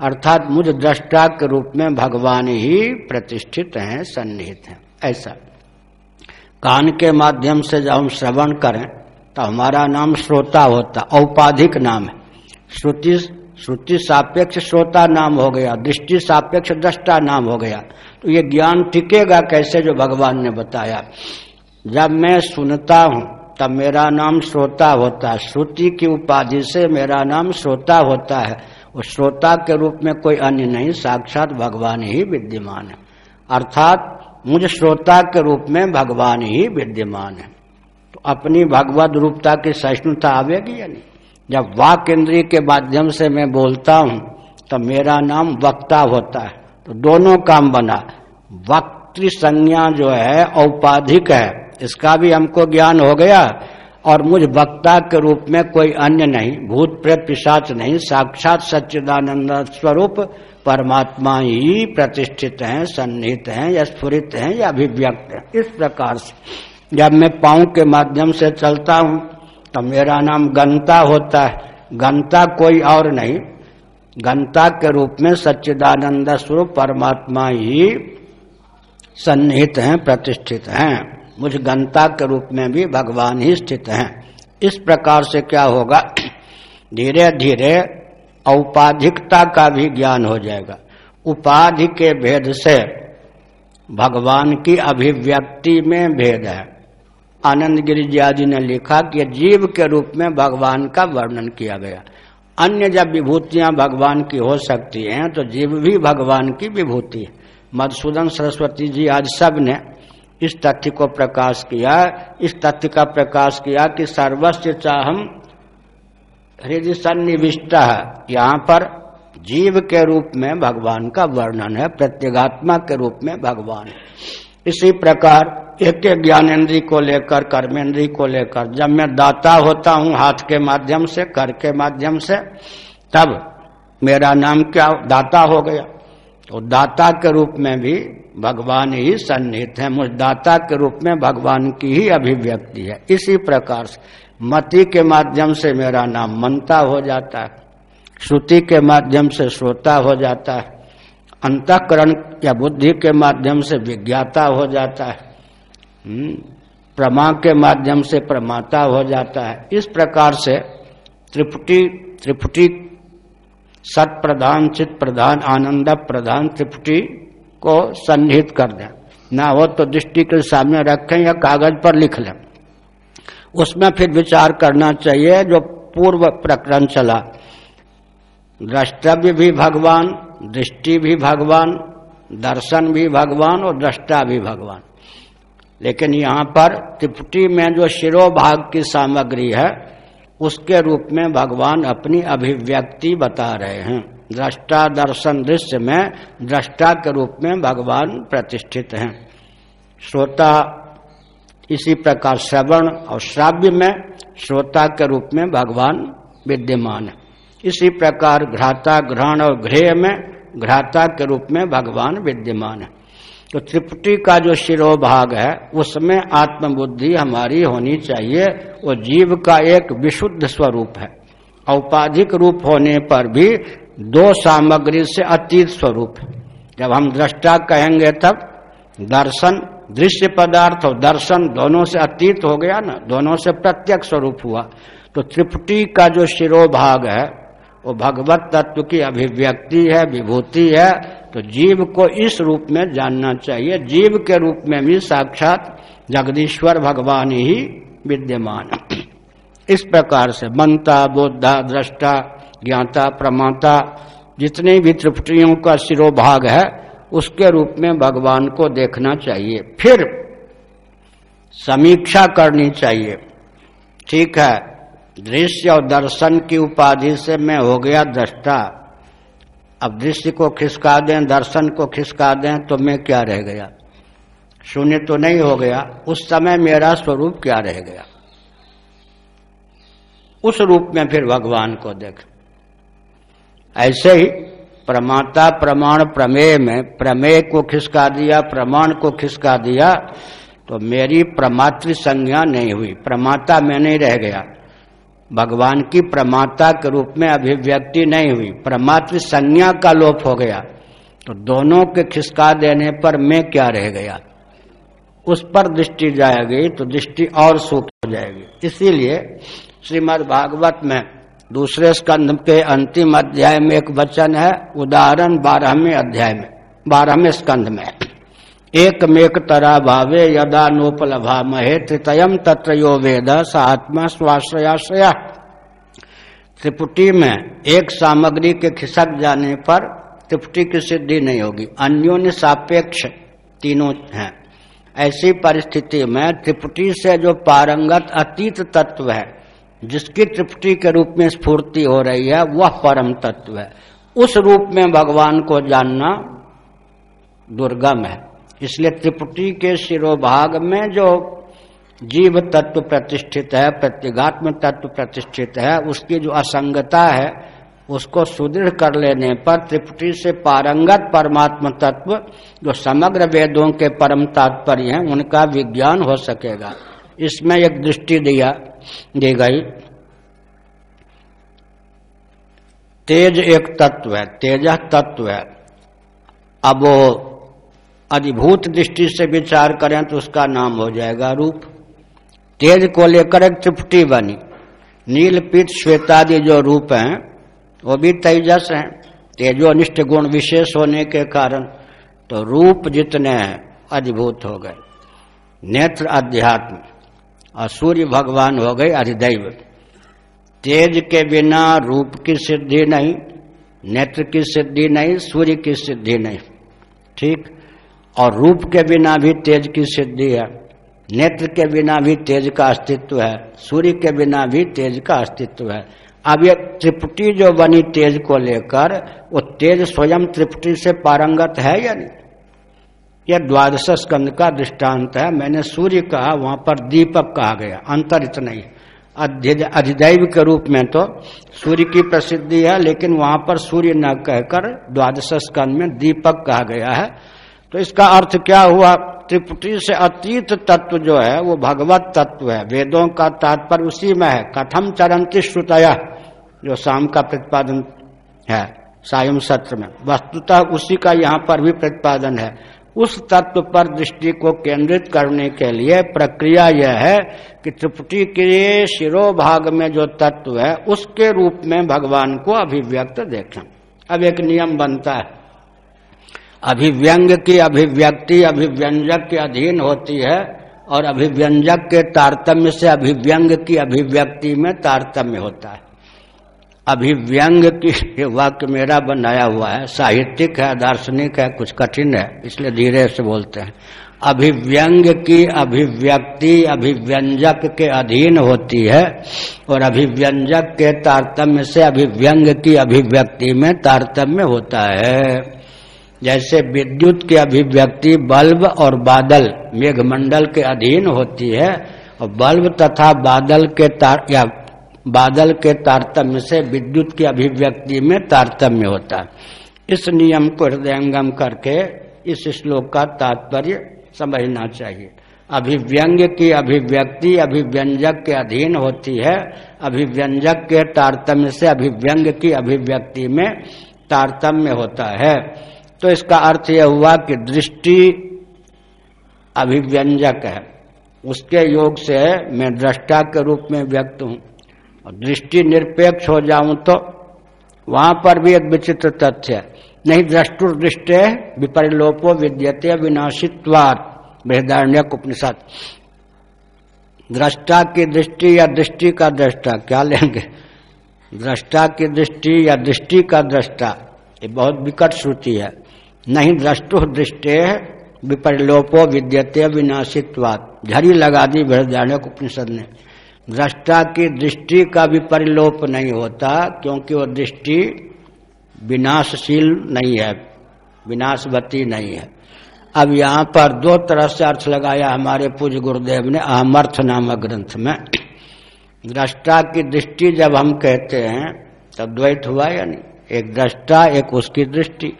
अर्थात मुझ दृष्टा के रूप में भगवान ही प्रतिष्ठित हैं, सन्निहित हैं। ऐसा। कान के माध्यम से जब हम श्रवण करें तो हमारा नाम श्रोता होता, औपाधिक नाम है। श्रुति श्रुति सापेक्ष श्रोता नाम हो गया, दृष्टि सापेक्ष दृष्टा नाम हो गया। तो ये ज्ञान टिकेगा कैसे, जो भगवान ने बताया। जब मैं सुनता हूँ तब मेरा नाम श्रोता होता है। श्रुति की उपाधि से मेरा नाम श्रोता होता है। उस श्रोता के रूप में कोई अन्य नहीं, साक्षात भगवान ही विद्यमान है। अर्थात मुझ श्रोता के रूप में भगवान ही विद्यमान है। तो अपनी भगवत रूपता की सहिष्णुता आवेगी या नहीं? जब वाक इंद्री के माध्यम से मैं बोलता हूँ तो मेरा नाम वक्ता होता है। तो दोनों काम बना। वक्तृ संज्ञा जो है, औपाधिक है। इसका भी हमको ज्ञान हो गया और मुझ वक्ता के रूप में कोई अन्य नहीं, भूत प्रेत पिशाच नहीं, साक्षात सच्चिदानंद स्वरूप परमात्मा ही प्रतिष्ठित हैं, सन्निहित हैं, या स्फुरित हैं, या अभिव्यक्त हैं। इस प्रकार से जब मैं पाँव के माध्यम से चलता हूँ तो मेरा नाम गंता होता है। गंता कोई और नहीं। गंता के रूप में सच्चिदानंद स्वरूप परमात्मा ही सन्निहित हैं, प्रतिष्ठित हैं। मुझ गंता के रूप में भी भगवान ही स्थित हैं। इस प्रकार से क्या होगा? धीरे धीरे औपाधिकता का भी ज्ञान हो जाएगा। उपाधि के भेद से भगवान की अभिव्यक्ति में भेद है। आनंद गिरिजी ने लिखा कि जीव के रूप में भगवान का वर्णन किया गया। अन्य जब विभूतियाँ भगवान की हो सकती हैं तो जीव भी भगवान की विभूति है। मधुसूदन सरस्वती जी आज सबने इस तथ्य को प्रकाश किया, इस तथ्य का प्रकाश किया कि सर्वस्व चाहम हृदय सन्निविष्ट यहाँ पर जीव के रूप में भगवान का वर्णन है, प्रत्येगात्मा के रूप में भगवान। इसी प्रकार एक एक ज्ञानेन्द्रीय को लेकर कर्मेंद्री को लेकर, जब मैं दाता होता हूँ हाथ के माध्यम से कर के माध्यम से, तब मेरा नाम क्या दाता हो गया? तो दाता के रूप में भी भगवान ही सन्निहित है। मुझ दाता के रूप में भगवान की ही अभिव्यक्ति है। इसी प्रकार से मति के माध्यम से मेरा नाम मनता हो जाता है। श्रुति के माध्यम से श्रोता हो जाता है। अंतकरण या बुद्धि के माध्यम से विज्ञाता हो जाता है। हम्म, प्रमा के माध्यम से प्रमाता हो जाता है। इस प्रकार से त्रिपुटी त्रिपुटी सत प्रधान, चित प्रधान, आनंद प्रधान, त्रिपुटी को सन्निहित कर दें। ना हो तो दृष्टि के सामने रखें या कागज़ पर लिख लें। उसमें फिर विचार करना चाहिए जो पूर्व प्रकरण चला। द्रष्टव्य भी भगवान, दृष्टि भी भगवान, दर्शन भी भगवान और दृष्टा भी भगवान। लेकिन यहाँ पर त्रिपुटी में जो शिरोभाग की सामग्री है उसके रूप में भगवान अपनी अभिव्यक्ति बता रहे हैं। दृष्टा दर्शन दृश्य में दृष्टा के रूप में भगवान प्रतिष्ठित हैं। श्रोता इसी प्रकार श्रवण और श्राव्य में श्रोता के रूप में भगवान विद्यमान है। इसी प्रकार घ्राता ग्रहण और गृह में घ्राता के रूप में भगवान विद्यमान है। तो त्रिपुटी का जो शिरोभाग है, उसमें आत्मबुद्धि हमारी होनी चाहिए। वो जीव का एक विशुद्ध स्वरूप है। औपाधिक रूप होने पर भी दो सामग्री से अतीत स्वरूप है। जब हम दृष्टा कहेंगे तब दर्शन, दृश्य पदार्थ और दर्शन दोनों से अतीत हो गया ना, दोनों से प्रत्यक्ष स्वरूप हुआ। तो त्रिपुटी का जो शिरोभाग है वो भगवत तत्व की अभिव्यक्ति है, विभूति है तो जीव को इस रूप में जानना चाहिए। जीव के रूप में भी साक्षात जगदीश्वर भगवान ही विद्यमान। इस प्रकार से मनता, बोधा, दृष्टा, ज्ञाता, प्रमाता, जितने भी त्रिपुटियों का शिरोभाग है, उसके रूप में भगवान को देखना चाहिए। फिर समीक्षा करनी चाहिए। ठीक है? दृश्य और दर्शन की उपाधि से मैं हो गया दृष्टा। अब दृश्य को खिसका दें, दर्शन को खिसका दें तो मैं क्या रह गया? शून्य तो नहीं हो गया। उस समय मेरा स्वरूप क्या रह गया? उस रूप में फिर भगवान को देख। ऐसे ही प्रमाता प्रमाण, प्रमेय में, प्रमेय को खिसका दिया, प्रमाण को खिसका दिया तो मेरी प्रमात्र संज्ञा नहीं हुई। प्रमाता में नहीं रह गया। भगवान की प्रमाता के रूप में अभिव्यक्ति नहीं हुई। प्रमात्र संज्ञा का लोप हो गया। तो दोनों के खिसका देने पर मैं क्या रह गया? उस पर दृष्टि जाएगी तो दृष्टि और सूख हो जाएगी। इसीलिए श्रीमद् भागवत में दूसरे स्कंध के अंतिम अध्याय में एक वचन है, उदाहरण बारहवें अध्याय में, बारहवें स्कंध में। एक मेक तरा भावे यदा नोपलभा महे त्रितयम तत्र यो वेद, स आत्मा स्वाश्रयाश्रया। त्रिपुटी में एक सामग्री के खिसक जाने पर त्रिपुटी की सिद्धि नहीं होगी। अन्योन्य सापेक्ष तीनों हैं। ऐसी परिस्थिति में त्रिपुटी से जो पारंगत अतीत तत्व है, जिसकी त्रिपुटी के रूप में स्फूर्ति हो रही है, वह परम तत्व है। उस रूप में भगवान को जानना दुर्गम है। इसलिए त्रिपुटी के शिरोभाग में जो जीव तत्व प्रतिष्ठित है प्रत्यगात्म तत्व प्रतिष्ठित है, उसकी जो असंगता है, उसको सुदृढ़ कर लेने पर त्रिपुटी से पारंगत परमात्म तत्व, जो समग्र वेदों के परम तात्पर्य हैं, उनका विज्ञान हो सकेगा। इसमें एक दृष्टि दिया, दी गई। तेज एक तत्व है, तेज तत्व है। अब वो अधिभूत दृष्टि से विचार करें तो उसका नाम हो जाएगा रूप। तेज को लेकर एक त्रिपुटी बनी। नील, पीत श्वेतादि जो रूप हैं, वो भी तेजस हैं। तेजोनिष्ठ गुण विशेष होने के कारण तो रूप जितने हैं, अधिभूत हो गए। नेत्र अध्यात्म। और सूर्य भगवान हो गए अधिदैव। तेज के बिना रूप की सिद्धि नहीं, नेत्र की सिद्धि नहीं, सूर्य की सिद्धि नहीं। ठीक? और रूप के बिना भी तेज की सिद्धि है। नेत्र के बिना भी तेज का अस्तित्व है। सूर्य के बिना भी तेज का अस्तित्व है। अब ये त्रिपुटी जो बनी तेज को लेकर, वो तेज स्वयं त्रिपुटी से पारंगत है या नहीं? यह द्वादश स्कंद का दृष्टांत है। मैंने सूर्य कहा, वहाँ पर दीपक कहा गया। अंतर इतना ही। अधिदैव के रूप में तो सूर्य की प्रसिद्धि है, लेकिन वहाँ पर सूर्य न कहकर द्वादश स्कंद में दीपक कहा गया है। तो इसका अर्थ क्या हुआ? त्रिपुटी से अतीत तत्व जो है, वो भगवत तत्व है। वेदों का तात्पर्य उसी में है। कथम चरंती श्रुतया, जो शाम का प्रतिपादन है सायम सत्र में। वस्तुतः उसी का यहाँ पर भी प्रतिपादन है। उस तत्व पर दृष्टि को केंद्रित करने के लिए प्रक्रिया यह है कि त्रिपुटी के शिरो भाग में जो तत्व है, उसके रूप में भगवान को अभिव्यक्त देखें। अब एक नियम बनता है। अभिव्यंग की अभिव्यक्ति, अभिव्यंजक के अधीन होती है और अभिव्यंजक के तारतम्य से अभिव्यंग की अभिव्यक्ति में तारतम्य होता है। अभिव्यंग की वाक्य मेरा बनाया हुआ है, साहित्यिक है, दार्शनिक है, कुछ कठिन है, इसलिए धीरे से बोलते हैं। अभिव्यंग की अभिव्यक्ति, अभिव्यंजक के अधीन होती है और अभिव्यंजक के तारतम्य से अभिव्यंग की अभिव्यक्ति में तारतम्य होता है। जैसे विद्युत की अभिव्यक्ति बल्ब और बादल मेघमंडल के अधीन होती है, और बल्ब तथा बादल के तार, या बादल के तारतम्य से विद्युत की अभिव्यक्ति में तारतम्य होता है। इस नियम को हृदयंगम करके इस श्लोक का तात्पर्य समझना चाहिए। अभिव्यंग की अभिव्यक्ति अभिव्यंजक के अधीन होती है, अभिव्यंजक के तारतम्य से अभिव्यंग की अभिव्यक्ति में तारतम्य होता है। तो इसका अर्थ यह हुआ कि दृष्टि अभिव्यंजक है। उसके योग से मैं दृष्टा के रूप में व्यक्त हूँ। और दृष्टि निरपेक्ष हो जाऊँ तो वहाँ पर भी एक विचित्र तथ्य है। नहीं द्रष्टुर दृष्टि विपरिलोपो विद्यते विनाशित्वार बृहदारण्य उपनिषद दृष्टा की दृष्टि या दृष्टि का दृष्टा, क्या लेंगे? दृष्टा की दृष्टि या दृष्टि का दृष्टा, ये बहुत विकट श्रुति है। नहीं दृष्टु दृष्टे विपरिलोपो विद्यते विनाशित्वाद झड़ी लगा दी बृहदारण्य उपनिषद ने। दृष्टा की दृष्टि का भी परिलोप नहीं होता, क्योंकि वो दृष्टि विनाशशील नहीं है, विनाशवती नहीं है। अब यहाँ पर दो तरह से अर्थ लगाया हमारे पूज्य गुरुदेव ने, अहमर्थ नामक ग्रंथ में। दृष्टा की दृष्टि जब हम कहते हैं, तब द्वैत हुआ या नहीं? एक दृष्टा, एक उसकी दृष्टि।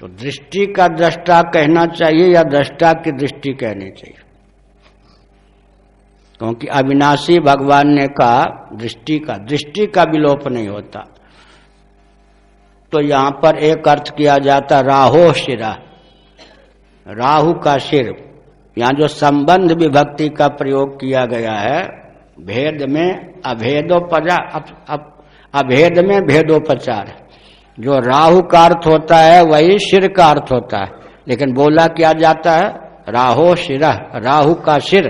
तो दृष्टि का दृष्टा कहना चाहिए या दृष्टा की दृष्टि कहनी चाहिए? क्योंकि अविनाशी भगवान ने कहा, दृष्टि का दृष्टि का विलोप नहीं होता। तो यहाँ पर एक अर्थ किया जाता, राहो शिरा। राहु का सिर यहाँ जो संबंध विभक्ति का प्रयोग किया गया है, भेद में अभेदोपजा अभेद में भेदोपचार जो राहु का अर्थ होता है, वही सिर का अर्थ होता है। लेकिन बोला क्या जाता है? राहो शिरा, राहु का सिर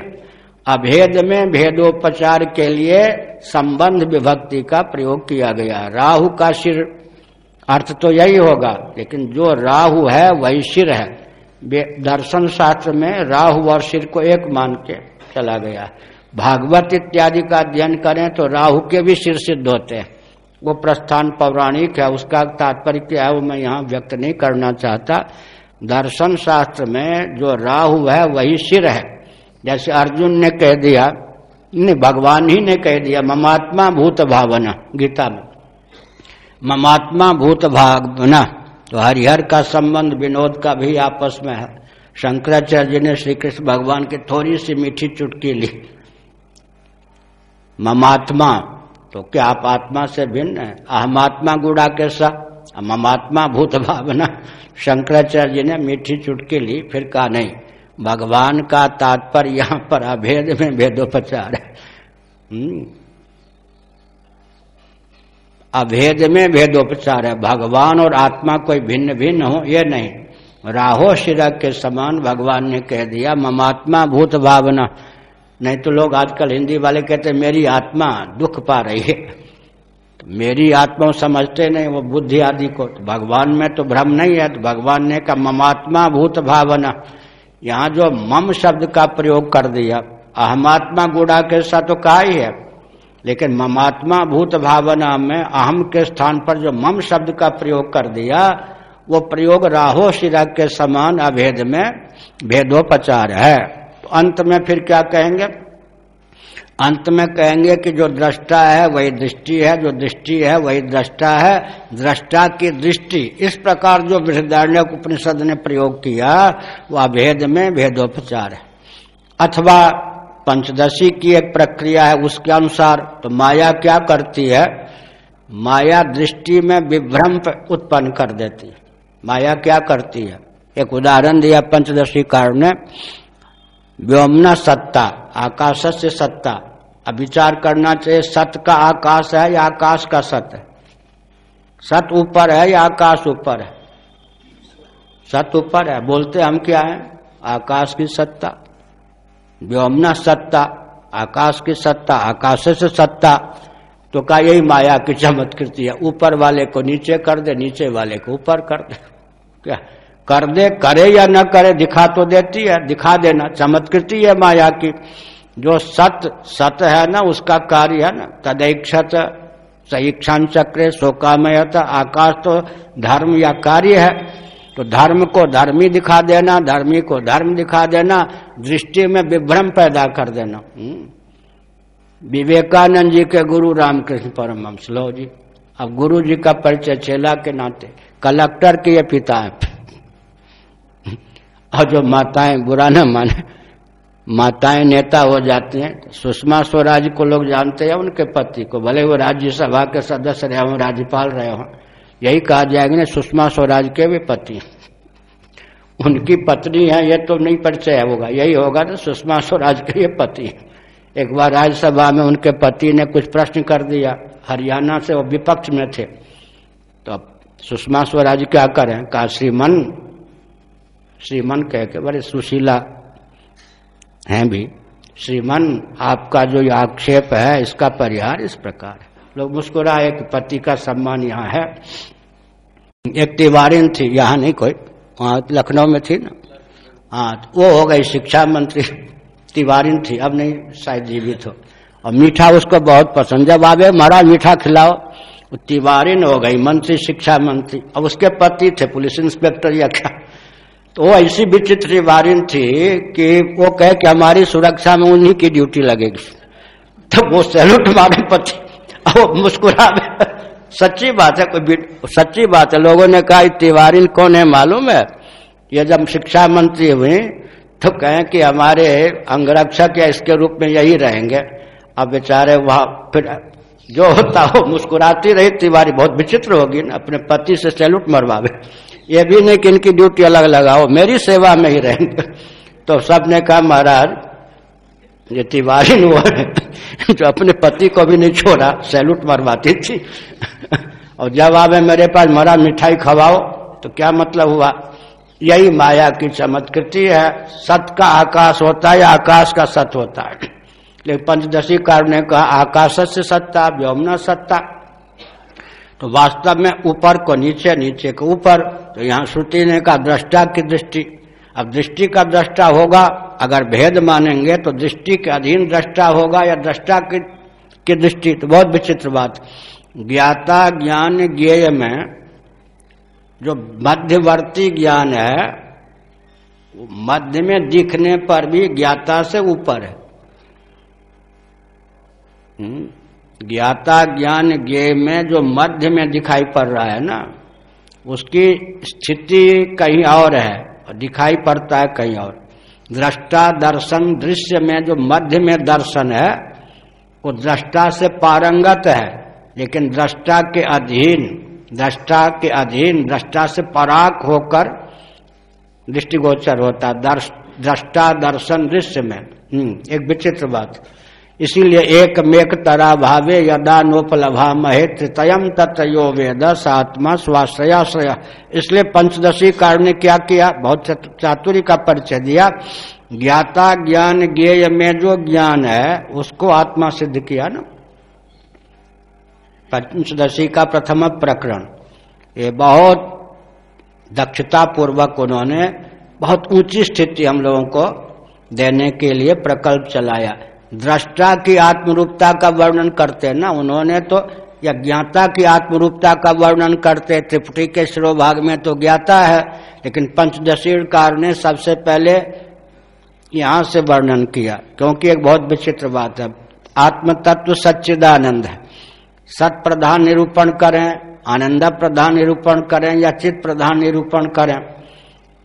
अभेद में भेदोपचार के लिए संबंध विभक्ति का प्रयोग किया गया। राहु का सिर अर्थ तो यही होगा, लेकिन जो राहु है, वही सिर है। दर्शन शास्त्र में राहु और सिर को एक मान के चला गया। भागवत इत्यादि का अध्ययन करें तो राहु के भी सिर सिद्ध होते हैं। वो प्रस्थान पौराणिक है, उसका तात्पर्य क्या है, वो मैं यहाँ व्यक्त नहीं करना चाहता। दर्शन शास्त्र में जो राहु है, वही सिर है। जैसे अर्जुन ने कह दिया, नहीं, भगवान ही ने कह दिया, ममात्मा भूत भावना, गीता में। ममात्मा भूत भावना तो हरिहर का संबंध, विनोद का भी आपस में है। शंकराचार्य जी ने श्री कृष्ण भगवान की थोड़ी सी मीठी चुटकी ली। ममात्मा तो क्या आप आत्मा से भिन्न है? अहमात्मा गुड़ा के साथ ममात्मा भूत भावना। शंकराचार्य जी ने मीठी चुटकी ली, फिर कहा, नहीं, भगवान का तात्पर्य यहाँ पर अभेद में भेदोपचार है। हम्म। अभेद में भेदोपचार है। भगवान और आत्मा कोई भिन्न भिन्न हो, ये नहीं। राहो शिरा के समान भगवान ने कह दिया ममात्मा भूत भावना। नहीं तो लोग आजकल हिंदी वाले कहते मेरी आत्मा दुख पा रही है। तो मेरी आत्मा समझते नहीं, वो बुद्धि आदि को। तो भगवान में तो भ्रम नहीं है तो भगवान ने कहा, ममात्मा भूत भावना। यहाँ जो मम शब्द का प्रयोग कर दिया अहमात्मा गुड़ा के साथ तो कहा ही है। लेकिन ममात्मा भूत भावना में अहम के स्थान पर जो मम शब्द का प्रयोग कर दिया, वो प्रयोग राहो शिरा के समान अभेद में भेदोपचार है। तो अंत में फिर क्या कहेंगे? अंत में कहेंगे कि जो दृष्टा है, वही दृष्टि है, जो दृष्टि है, वही दृष्टा है। दृष्टा की दृष्टि, इस प्रकार जो बृहदारण्य उपनिषद ने प्रयोग किया, वह भेद में भेदोपचार है। अथवा पंचदशी की एक प्रक्रिया है उसके अनुसार तो माया क्या करती है? माया दृष्टि में विभ्रम उत्पन्न कर देती है। माया क्या करती है? एक उदाहरण दिया पंचदशी कारण ने व्योमना सत्ता आकाश से सत्ता। अब विचार करना चाहिए, सत का आकाश है या आकाश का सत है? सत ऊपर है या आकाश ऊपर है? सत ऊपर है, बोलते हम क्या है? आकाश की सत्ता। व्योमना सत्ता, आकाश की सत्ता आकाश से सत्ता। तो का यही माया की चमत्कृति है, ऊपर वाले को नीचे कर दे, नीचे वाले को ऊपर कर दे। क्या? कर दे, करे या न करे, दिखा तो देती है, दिखा देना, चमत्कृति है माया की। जो सत सत है ना, उसका कार्य है ना, तदैक्षत, सहीक्षण चक्र, शोकामयता, आकाश तो धर्म या कार्य है। तो धर्म को धर्मी दिखा देना, धर्मी को धर्म दिखा देना, दृष्टि में विभ्रम पैदा कर देना। हम्म। विवेकानंद जी के गुरु रामकृष्ण परमहंस, लो जी। अब गुरु जी का परिचय चेला के नाते, कलेक्टर के ये पिता है। और जो माताएँ, बुरा न माने, माताएँ नेता हो जाती हैं, सुषमा स्वराज को लोग जानते हैं, उनके पति को, भले वो राज्यसभा के सदस्य रहे हों, राज्यपाल रहे हों, यही कहा जाएगा ना, सुषमा स्वराज के भी पति उनकी पत्नी है, ये तो नहीं परिचय होगा, यही होगा ना, सुषमा स्वराज के ये पति एक बार राज्यसभा में उनके पति ने कुछ प्रश्न कर दिया, हरियाणा से वो विपक्ष में थे तो अब सुषमा स्वराज क्या करें, कहा, श्रीमन श्रीमन कह के बड़े सुशीला, हैं भी। श्रीमन, आपका जो आक्षेप है, इसका परिहार इस प्रकार लोग मुस्कुराए कि पति का सम्मान यहाँ है। एक तिवारी थी, यहाँ नहीं कोई, वहाँ लखनऊ में थी ना। हाँ तो वो हो गई शिक्षा मंत्री। तिवारी थी, अब नहीं, शायद जीवित हो। और मीठा उसको बहुत पसंद। जब आवे, मरा, मीठा खिलाओ। तिवारी हो गई, मंत्री, शिक्षा मंत्री। अब उसके पति थे, पुलिस इंस्पेक्टर या क्या? तो ऐसी विचित्र वारिन थी कि वो कहे कि हमारी सुरक्षा में उन्हीं की ड्यूटी लगेगी। तो वो सैल्यूट मारे पति वो मुस्कुरा सच्ची बात है कोई सच्ची बात है। लोगों ने कहा तिवारी कौन है मालूम है? ये जब शिक्षा मंत्री हुई तो कहें कि हमारे अंगरक्षक या इसके रूप में यही रहेंगे? अब बेचारे वहाँ फिर जो होता हो मुस्कुराती रही। तिवारी बहुत विचित्र होगी ना, अपने पति से सैल्यूट मरवावे। ये भी नहीं कि इनकी ड्यूटी अलग लगाओ, मेरी सेवा में ही रहेंगे तो सबने कहा, महाराज, ये तिवारी वो जो अपने पति को भी नहीं छोड़ा सैल्यूट मरवाती थी। और जब आवे मेरे पास मरा मिठाई खवाओ। तो क्या मतलब हुआ? यही माया की चमत्कृति है। सत का आकाश होता है, आकाश का सत होता है। लेकिन पंचदशी कार ने कहा आकाश से सत्ता, व्योमना सत्ता। तो वास्तव में ऊपर को नीचे नीचे को ऊपर तो यहाँ श्रुति ने कहा दृष्टा की दृष्टि। अब दृष्टि का दृष्टा होगा अगर भेद मानेंगे तो दृष्टि के अधीन दृष्टा होगा या दृष्टा की, की दृष्टि तो बहुत विचित्र बात। ज्ञाता ज्ञान ज्ञेय में जो मध्यवर्ती ज्ञान है वो मध्य में दिखने पर भी ज्ञाता से ऊपर है। हम्म? ज्ञाता ज्ञान ज्ञ में जो मध्य में दिखाई पड़ रहा है ना उसकी स्थिति कहीं और है दिखाई पड़ता है कहीं और। दृष्टा दर्शन दृश्य में जो मध्य में दर्शन है वो दृष्टा से पारंगत है लेकिन दृष्टा के अधीन दृष्टा के अधीन दृष्टा से पराक होकर दृष्टिगोचर होता है दृष्टा दर्शन दृश्य में। हम्म, एक विचित्र बात। इसीलिए एक मेक तरा भावे यदा नोपलभा महे तृतयम तत्यो वेद आत्मा स्वाश्रयाश्रय। इसलिए पंचदशी कार ने क्या किया? बहुत चातुरी का परिचय दिया। ज्ञाता ज्ञान ज्ञेय में जो ज्ञान है, उसको आत्मा सिद्ध किया ना। पंचदशी का प्रथम प्रकरण। ये बहुत दक्षता पूर्वक उन्होंने बहुत ऊँची स्थिति हम लोगों को देने के लिए प्रकल्प चलाया। दृष्टा की आत्मरूपता का वर्णन करते ना, उन्होंने तो या ज्ञाता की आत्मरूपता का वर्णन करते त्रिपुटी के शिरोभाग में तो ज्ञाता है, लेकिन पंचदशीकार ने सबसे पहले यहाँ से वर्णन किया, क्योंकि एक बहुत विचित्र बात है। आत्म तत्व सच्चिदानंद है। सत प्रधान निरूपण करें, आनंद प्रधान निरूपण करें या चित्त प्रधान निरूपण करें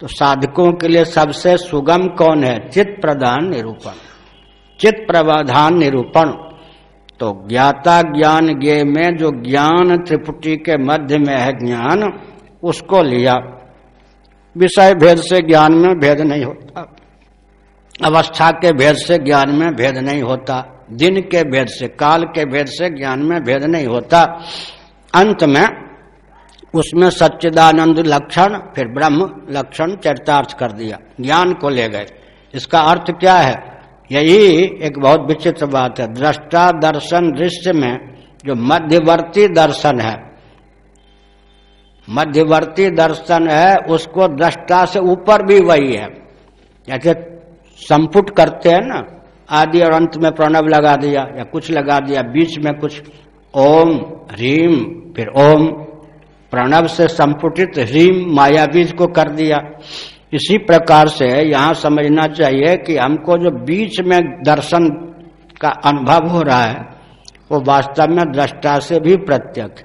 तो साधकों के लिए सबसे सुगम कौन है? चित्त प्रधान निरूपण। चित प्रवाधान निरूपण। तो ज्ञाता ज्ञान ज्ञ में जो ज्ञान त्रिपुटी के मध्य में है ज्ञान, उसको लिया। विषय भेद से ज्ञान में भेद नहीं होता। अवस्था के भेद से ज्ञान में भेद नहीं होता। दिन के भेद से, काल के भेद से ज्ञान में भेद नहीं होता। अंत में उसमें सच्चिदानंद लक्षण, फिर ब्रह्म लक्षण चरितार्थ कर दिया। ज्ञान को ले गए। इसका अर्थ क्या है? यही एक बहुत विचित्र बात है। दृष्टा दर्शन दृश्य में जो मध्यवर्ती दर्शन है, मध्यवर्ती दर्शन है, उसको दृष्टा से ऊपर भी वही है। जैसे संपुट करते हैं ना, आदि और अंत में प्रणव लगा दिया या कुछ लगा दिया, बीच में कुछ ओम ह्रीम फिर ओम, प्रणव से संपुटित ह्रीम माया बीज को कर दिया। इसी प्रकार से यहाँ समझना चाहिए कि हमको जो बीच में दर्शन का अनुभव हो रहा है, वो वास्तव में दृष्टा से भी प्रत्यक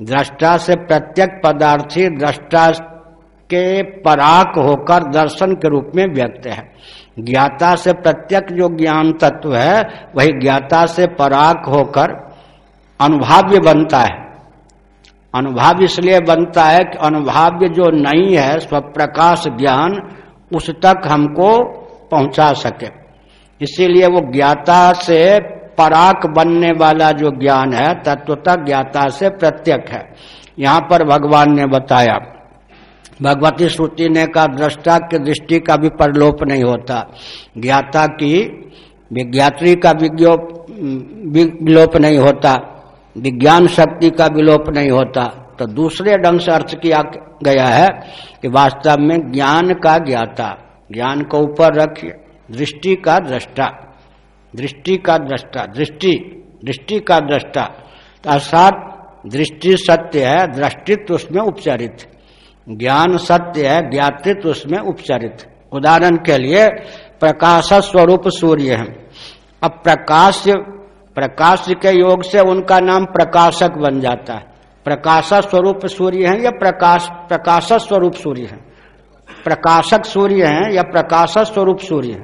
दृष्टा से प्रत्यक पदार्थी दृष्टा के पराक होकर दर्शन के रूप में व्यक्त है। ज्ञाता से प्रत्यक जो ज्ञान तत्व है, वही ज्ञाता से पराक होकर अनुभाव्य बनता है। अनुभाव इसलिए बनता है कि अनुभाव्य जो नहीं है, स्वप्रकाश ज्ञान, उस तक हमको पहुँचा सके। इसीलिए वो ज्ञाता से पराक बनने वाला जो ज्ञान है, तत्वता ज्ञाता से प्रत्यक है। यहाँ पर भगवान ने बताया, भगवती श्रुति ने कहा, दृष्टा की दृष्टि का भी परलोप नहीं होता। ज्ञाता की विज्ञात्री का विज्ञोप विलोप नहीं होता। विज्ञान शक्ति का विलोप नहीं होता तो दूसरे ढंग से अर्थ किया गया है कि वास्तव में ज्ञान का ज्ञाता, ज्ञान को ऊपर रखिए, दृष्टि का दृष्टा, दृष्टि का दृष्टा, दृष्टि दृष्टि का दृष्टा तो अर्थात दृष्टि सत्य है, दृष्टित्व उसमें उपचारित, ज्ञान सत्य है, ज्ञातित्व उसमें उपचारित। उदाहरण के लिए, प्रकाश स्वरूप सूर्य है। अब प्रकाश प्रकाश के योग से उनका नाम प्रकाशक बन जाता है। प्रकाश स्वरूप सूर्य है या प्रकाश प्रकाश स्वरूप सूर्य है? प्रकाशक सूर्य है या प्रकाश स्वरूप सूर्य है?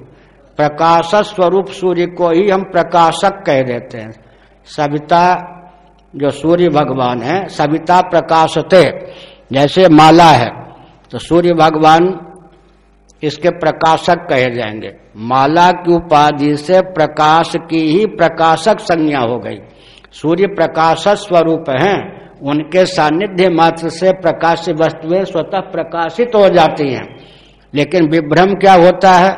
प्रकाश स्वरूप सूर्य को ही हम प्रकाशक कह देते हैं। सविता, जो सूर्य भगवान है, सविता प्रकाशते, जैसे माला है तो सूर्य भगवान इसके प्रकाशक कहे जाएँगे। माला की उपाधि से प्रकाश की ही प्रकाशक संज्ञा हो गई। सूर्य प्रकाश स्वरूप हैं, उनके सानिध्य मात्र से प्रकाश वस्तुएँ स्वतः प्रकाशित हो जाती हैं। लेकिन विभ्रम क्या होता है?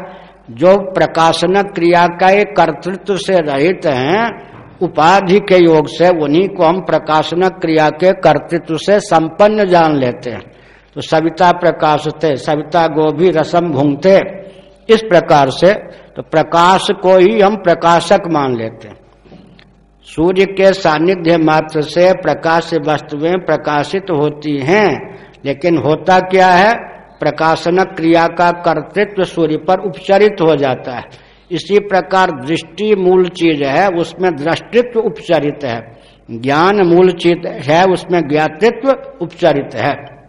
जो प्रकाशन क्रिया का एक कर्तृत्व से रहित हैं, उपाधि के योग से उन्हीं को हम प्रकाशन क्रिया के कर्तृत्व से संपन्न जान लेते हैं। तो सविता प्रकाश थे, सविता गोभी रसम भूंगते। इस प्रकार से तो प्रकाश को ही हम प्रकाशक मान लेते हैं। सूर्य के सानिध्य मात्र से प्रकाश वस्तुएँ प्रकाशित होती हैं, लेकिन होता क्या है? प्रकाशन क्रिया का कर्तृत्व सूर्य पर उपचरित हो जाता है। इसी प्रकार दृष्टि मूल चीज़ है, उसमें दृष्टित्व उपचरित है। ज्ञान मूल चीज़ है, उसमें ज्ञातित्व उपचरित है।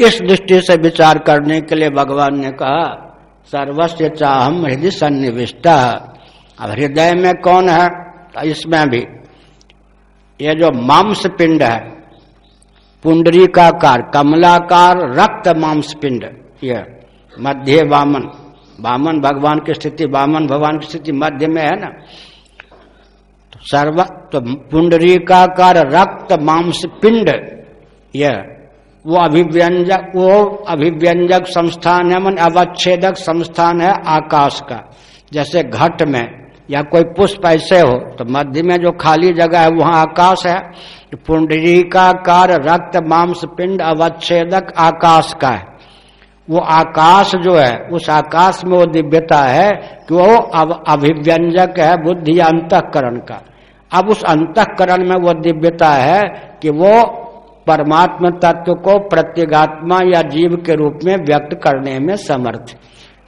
इस दृष्टि से विचार करने के लिए भगवान ने कहा सर्वस्व चाहम हृदय सन्निविष्ट। अब हृदय में कौन है? इसमें भी। ये जो मांस पिंड है, पुंडरी का कार कमलाकार रक्त मांस पिंड ये मध्य वामन। वामन भगवान की स्थिति, वामन भगवान की स्थिति मध्य में है ना? तो सर्व तो कार रक्त मांस पिंड यह वो अभिव्यंजक वो अभिव्यंजक संस्थान है, मन अवच्छेदक संस्थान है आकाश का। जैसे घट में या कोई पुष्प ऐसे हो तो मध्य में जो खाली जगह है, वहाँ आकाश है। तो पुंडरी का कार, रक्त, मांस, पिंड, अवच्छेदक आकाश का है। वो आकाश जो है, उस आकाश में वो दिव्यता है कि वो अभिव्यंजक है बुद्धि अंतकरण का। अब उस अंतकरण में वो दिव्यता है कि वो परमात्मा तत्व को प्रत्येगात्मा या जीव के रूप में व्यक्त करने में समर्थ।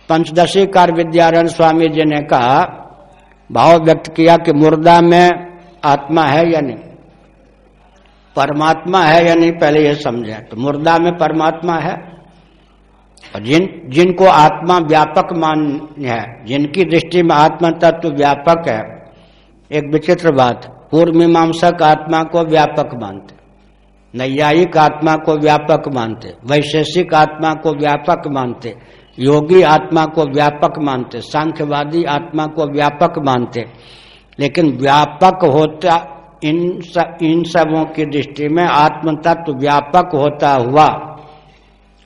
पंचदशी कार विद्यारण स्वामी जी ने कहा, भाव व्यक्त किया कि मुर्दा में आत्मा है या नहीं? परमात्मा है या नहीं, पहले ये समझे। तो मुर्दा में परमात्मा है। और जिन, जिनको आत्मा व्यापक मान है, जिनकी दृष्टि में आत्मा तत्व व्यापक है, एक विचित्र बात, पूर्व मीमांसक आत्मा को व्यापक मानते। नैयायिक आत्मा को व्यापक मानते, वैशेषिक आत्मा को व्यापक मानते, योगी आत्मा को व्यापक मानते, सांख्यवादी आत्मा को व्यापक मानते। लेकिन व्यापक होता, इन सब इन सबों की दृष्टि में आत्म तत्व व्यापक होता हुआ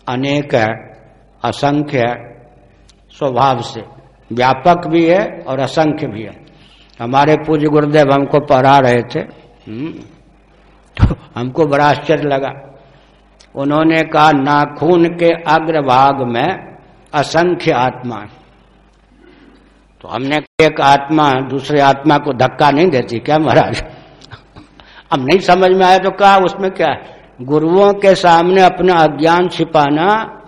अनेक है, असंख्य है, स्वभाव से। व्यापक भी है और असंख्य भी है। हमारे पूज्य गुरुदेव हमको पढ़ा रहे थे हम्म। तो हमको बड़ा आश्चर्य लगा। उन्होंने कहा, नाखून के अग्रभाग में असंख्य आत्मा तो हमने एक आत्मा दूसरे आत्मा को धक्का नहीं देती क्या महाराज? अब नहीं समझ में आया तो कहा, उसमें क्या गुरुओं के सामने अपना अज्ञान छिपाना,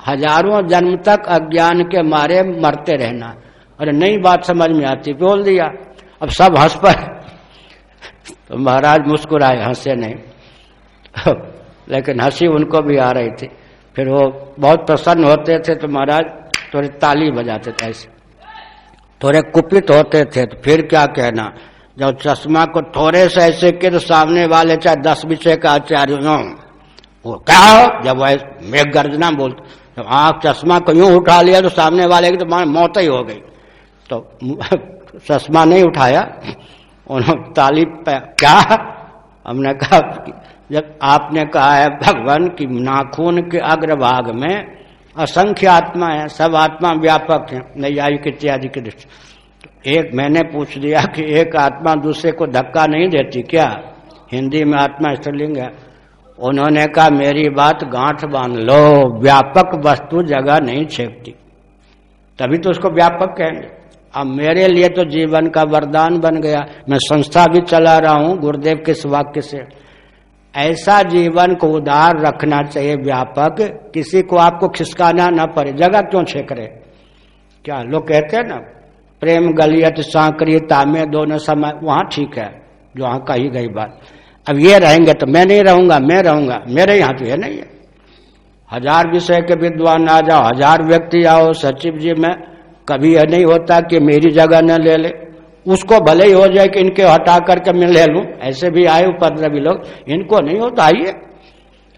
हज़ारों जन्म तक अज्ञान के मारे मरते रहना। अरे, नई बात समझ में आती, बोल दिया। अब सब हंस पर तो महाराज मुस्कुराए, हंसे नहीं। लेकिन हँसी उनको भी आ रही थी। फिर वो बहुत प्रसन्न होते थे तो महाराज थोड़ी ताली बजाते थे ऐसे। थोड़े कुपित होते थे तो फिर क्या कहना? जब चश्मा को थोड़े से ऐसे के तो सामने वाले चाहे दस विषय का आचार्य वो क्या हो? जब वह मेघ गर्जना बोलते जब आँख चश्मा को यूँ उठा लिया तो सामने वाले की तो मौत ही हो गई। तो चश्मा नहीं उठाया। उन्होंने ताली क्या? हमने कहा जब आपने कहा है भगवान की नाखून के अग्रभाग में असंख्य आत्मा है, सब आत्मा व्यापक है नैयायिक इत्यादि के दृष्टि। एक मैंने पूछ दिया कि एक आत्मा दूसरे को धक्का नहीं देती क्या? हिंदी में आत्मा स्त्रीलिंग है। उन्होंने कहा, मेरी बात गांठ बाँध लो, व्यापक वस्तु जगह नहीं छेकती तभी तो उसको व्यापक कहेंगे। अब मेरे लिए तो जीवन का वरदान बन गया। मैं संस्था भी चला रहा हूँ, गुरुदेव के वाक्य से। ऐसा जीवन को उदार रखना चाहिए व्यापक। किसी को आपको खिसकाना ना पड़े। जगह क्यों छेक रहे? क्या लोग कहते हैं ना, प्रेम, गलियत, सांकरी, तामे, दोनों समय, वहाँ ठीक है, जो वहाँ कही गई बात। अब ये रहेंगे तो मैं नहीं रहूँगा, मैं रहूँगा, मेरे यहाँ तो ये नहीं है। हज़ार विषय के विद्वान आ जाओ, हज़ार व्यक्ति आओ, सचिव जी, में कभी यह नहीं होता कि मेरी जगह न ले ले। उसको भले ही हो जाए कि इनके हटा करके मैं ले लू। ऐसे भी आए उपद्रवी लोग। इनको नहीं होता। आइए।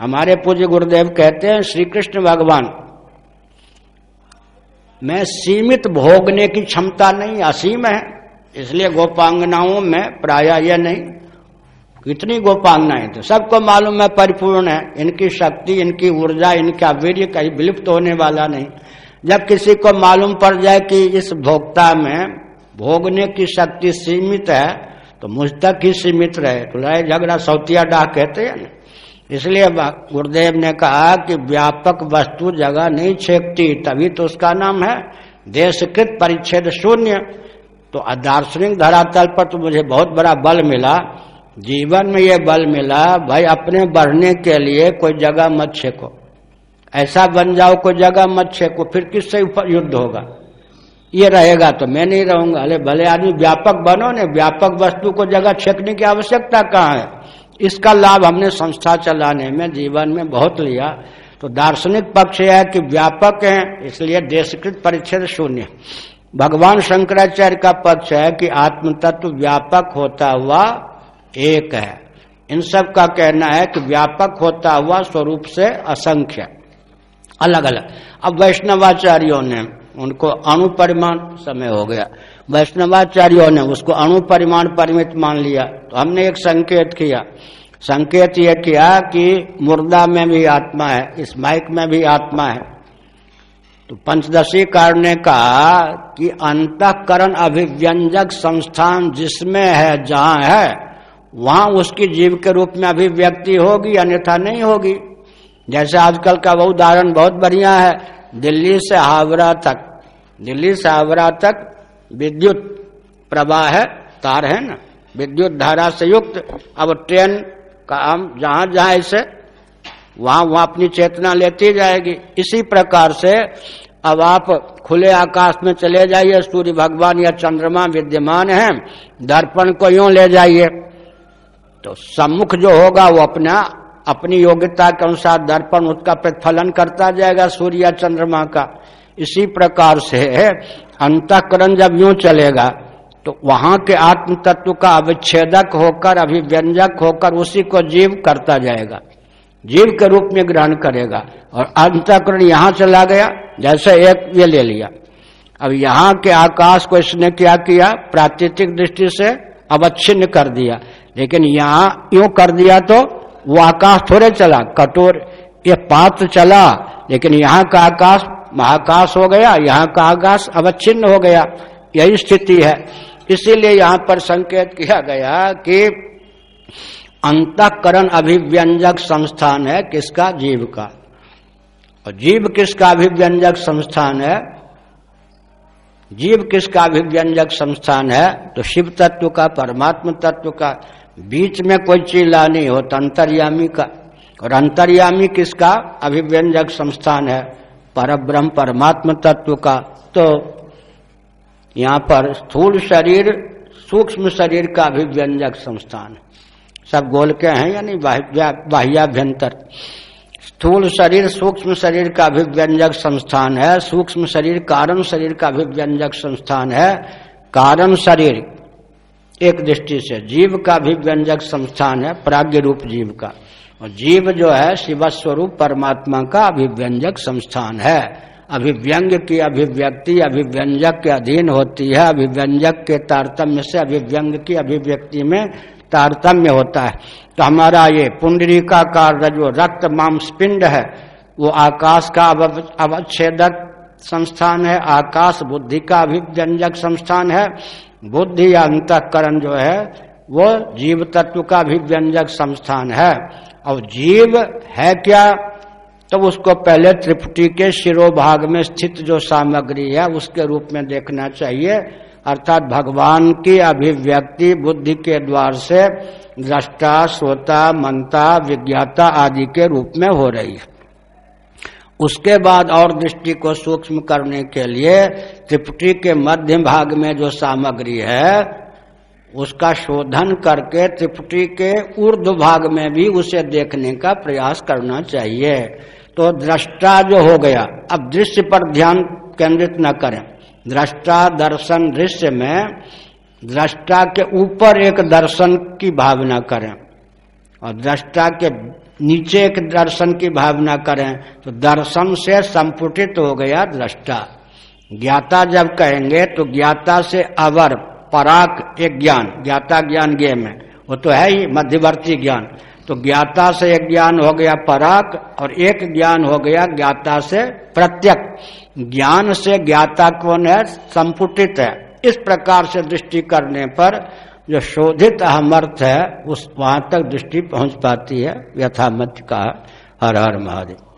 हमारे पूज्य गुरुदेव कहते हैं श्री कृष्ण भगवान, में सीमित भोगने की क्षमता नहीं, असीम है। इसलिए गोपांगनाओं में प्राय यह नहीं। कितनी गोपांगनाएँ तो सबको मालूम है, परिपूर्ण है। इनकी शक्ति, इनकी ऊर्जा, इनका वीर कहीं विलुप्त होने वाला नहीं। जब किसी को मालूम पड़ जाए कि इस भोक्ता में भोगने की शक्ति सीमित है तो मुझ तक ही सीमित रहे। तो लड़ाई झगड़ा सौतिया डाह कहते हैं ना। इसलिए गुरुदेव ने कहा कि व्यापक वस्तु जगह नहीं छेकती, तभी तो उसका नाम है देशकृत परिच्छेद शून्य। तो दार्शनिक धरातल पर तो मुझे बहुत बड़ा बल मिला। जीवन में ये बल मिला, भाई अपने बढ़ने के लिए कोई जगह मत छेको। ऐसा बन जाओ, कोई जगह मत छेको, फिर किससे युद्ध होगा? ये रहेगा तो मैं नहीं रहूँगा। अरे भले आदमी व्यापक बनो ने, व्यापक वस्तु को जगह छेकने की आवश्यकता कहाँ है? इसका लाभ हमने संस्था चलाने में, जीवन में बहुत लिया। तो दार्शनिक पक्ष यह है कि व्यापक है, इसलिए देशकृत परिच्छेद शून्य। भगवान शंकराचार्य का पक्ष है कि आत्म तत्व व्यापक होता हुआ एक है। इन सब का कहना है कि व्यापक होता हुआ स्वरूप से असंख्य। अलग अलग अब वैष्णवाचार्यों ने उनको अणु परिमाण समय हो गया। वैष्णवाचार्यों ने उसको अणु परिमाण परिमित मान लिया। तो हमने एक संकेत किया। संकेत यह किया कि मुर्दा में भी आत्मा है, इस माइक में भी आत्मा है। तो पंचदशी कार ने कहा कि अंतकरण अभिव्यंजक संस्थान जिसमें है, जहाँ है, वहाँ उसकी जीव के रूप में अभिव्यक्ति होगी, अन्यथा नहीं होगी। जैसे आजकल का वो उदाहरण बहुत बढ़िया है। दिल्ली से हावड़ा तक, दिल्ली से हावड़ा तक विद्युत प्रवाह है, तार है ना? विद्युत धारा से युक्त। अब ट्रेन का हम जहाँ जहाँ इसे वहाँ वहाँ अपनी चेतना लेती जाएगी। इसी प्रकार से अब आप खुले आकाश में चले जाइए, सूर्य भगवान या चंद्रमा विद्यमान है, दर्पण को यूँ ले जाइए। तो सम्मुख जो होगा वो अपना अपनी योग्यता के अनुसार दर्पण उसका प्रतिफलन करता जाएगा सूर्य चंद्रमा का। इसी प्रकार से अंतकरण जब यूँ चलेगा तो वहाँ के आत्म तत्व का अविच्छेदक होकर, अभिव्यंजक होकर उसी को जीव करता जाएगा। जीव के रूप में ग्रहण करेगा। और अंतकरण यहाँ चला गया, जैसे एक ये ले लिया। अब यहाँ के आकाश को इसने क्या किया? प्राकृतिक दृष्टि से अवच्छिन्न कर दिया। लेकिन यहाँ यूँ कर दिया तो वो आकाश थोड़े चला कटोर ये पात्र चला, लेकिन यहाँ का आकाश महाकाश हो गया, यहाँ का आकाश अवच्छिन्न हो गया, यही स्थिति है। इसीलिए यहाँ पर संकेत किया गया कि अंतकरण अभिव्यंजक संस्थान है किसका? जीव का। और जीव किसका अभिव्यंजक संस्थान है? जीव किसका अभिव्यंजक संस्थान है? तो शिव तत्व का, परमात्म तत्व का। बीच में कोई चीला नहीं होता अंतर्यामी का, और अंतर्यामी किसका? अभिव्यंजक संस्थान है पर ब्रह्म परमात्म तत्व का। तो यहाँ पर स्थूल शरीर, सूक्ष्म शरीर का अभिव्यंजक संस्थान। सब गोल के हैं यानी बाह्याभ्यंतर। स्थूल शरीर, सूक्ष्म शरीर का अभिव्यंजक संस्थान है, सूक्ष्म शरीर, कारण शरीर का अभिव्यंजक संस्थान है। कारण शरीर एक दृष्टि से, जीव का भी व्यंजक संस्थान है, प्राग्ञ रूप जीव का। और जीव जो है शिव स्वरूप परमात्मा का अभिव्यंजक संस्थान है। अभिव्यंग की अभिव्यक्ति, अभिव्यंजक के अधीन होती है, अभिव्यंजक के तारतम्य से अभिव्यंग की अभिव्यक्ति में तारतम्य होता है। तो हमारा ये पुंडरीका का जो रक्त मांस पिंड है, वो आकाश का अवच्छेदक संस्थान है, आकाश बुद्धि का अभिव्यंजक संस्थान है बुद्धि या अंतकरण जो है, वो जीव तत्व का भी व्यंजक संस्थान है। और जीव है क्या? तो उसको पहले त्रिपुटी के शिरोभाग में स्थित जो सामग्री है, उसके रूप में देखना चाहिए। अर्थात भगवान की अभिव्यक्ति बुद्धि के द्वार से दृष्टा, श्रोता मनता विज्ञाता आदि के रूप में हो रही है। उसके बाद और दृष्टि को सूक्ष्म करने के लिए त्रिपुटी के मध्य भाग में जो सामग्री है, उसका शोधन करके त्रिपुटी के ऊर्ध भाग में भी उसे देखने का प्रयास करना चाहिए। तो दृष्टा जो हो गया, अब दृश्य पर ध्यान केंद्रित न करें। दृष्टा दर्शन दृश्य में, दृष्टा के ऊपर एक दर्शन की भावना करें और दृष्टा के नीचे एक दर्शन की भावना करें तो दर्शन से संपुटित हो गया दृष्टा। ज्ञाता जब कहेंगे तो ज्ञाता से अवर, पराक एक ज्ञान। ज्ञाता ज्ञान गे में वो तो है ही मध्यवर्ती ज्ञान। तो ज्ञाता से एक ज्ञान हो गया पराक, और एक ज्ञान हो गया ज्ञाता से प्रत्यक। ज्ञान से ज्ञाता कौन है? संपुटित है। इस प्रकार से दृष्टि करने पर जो शोधित अहमर्थ है, उस वहाँ तक दृष्टि पहुँच पाती है, यथामत का हर हर महादेव।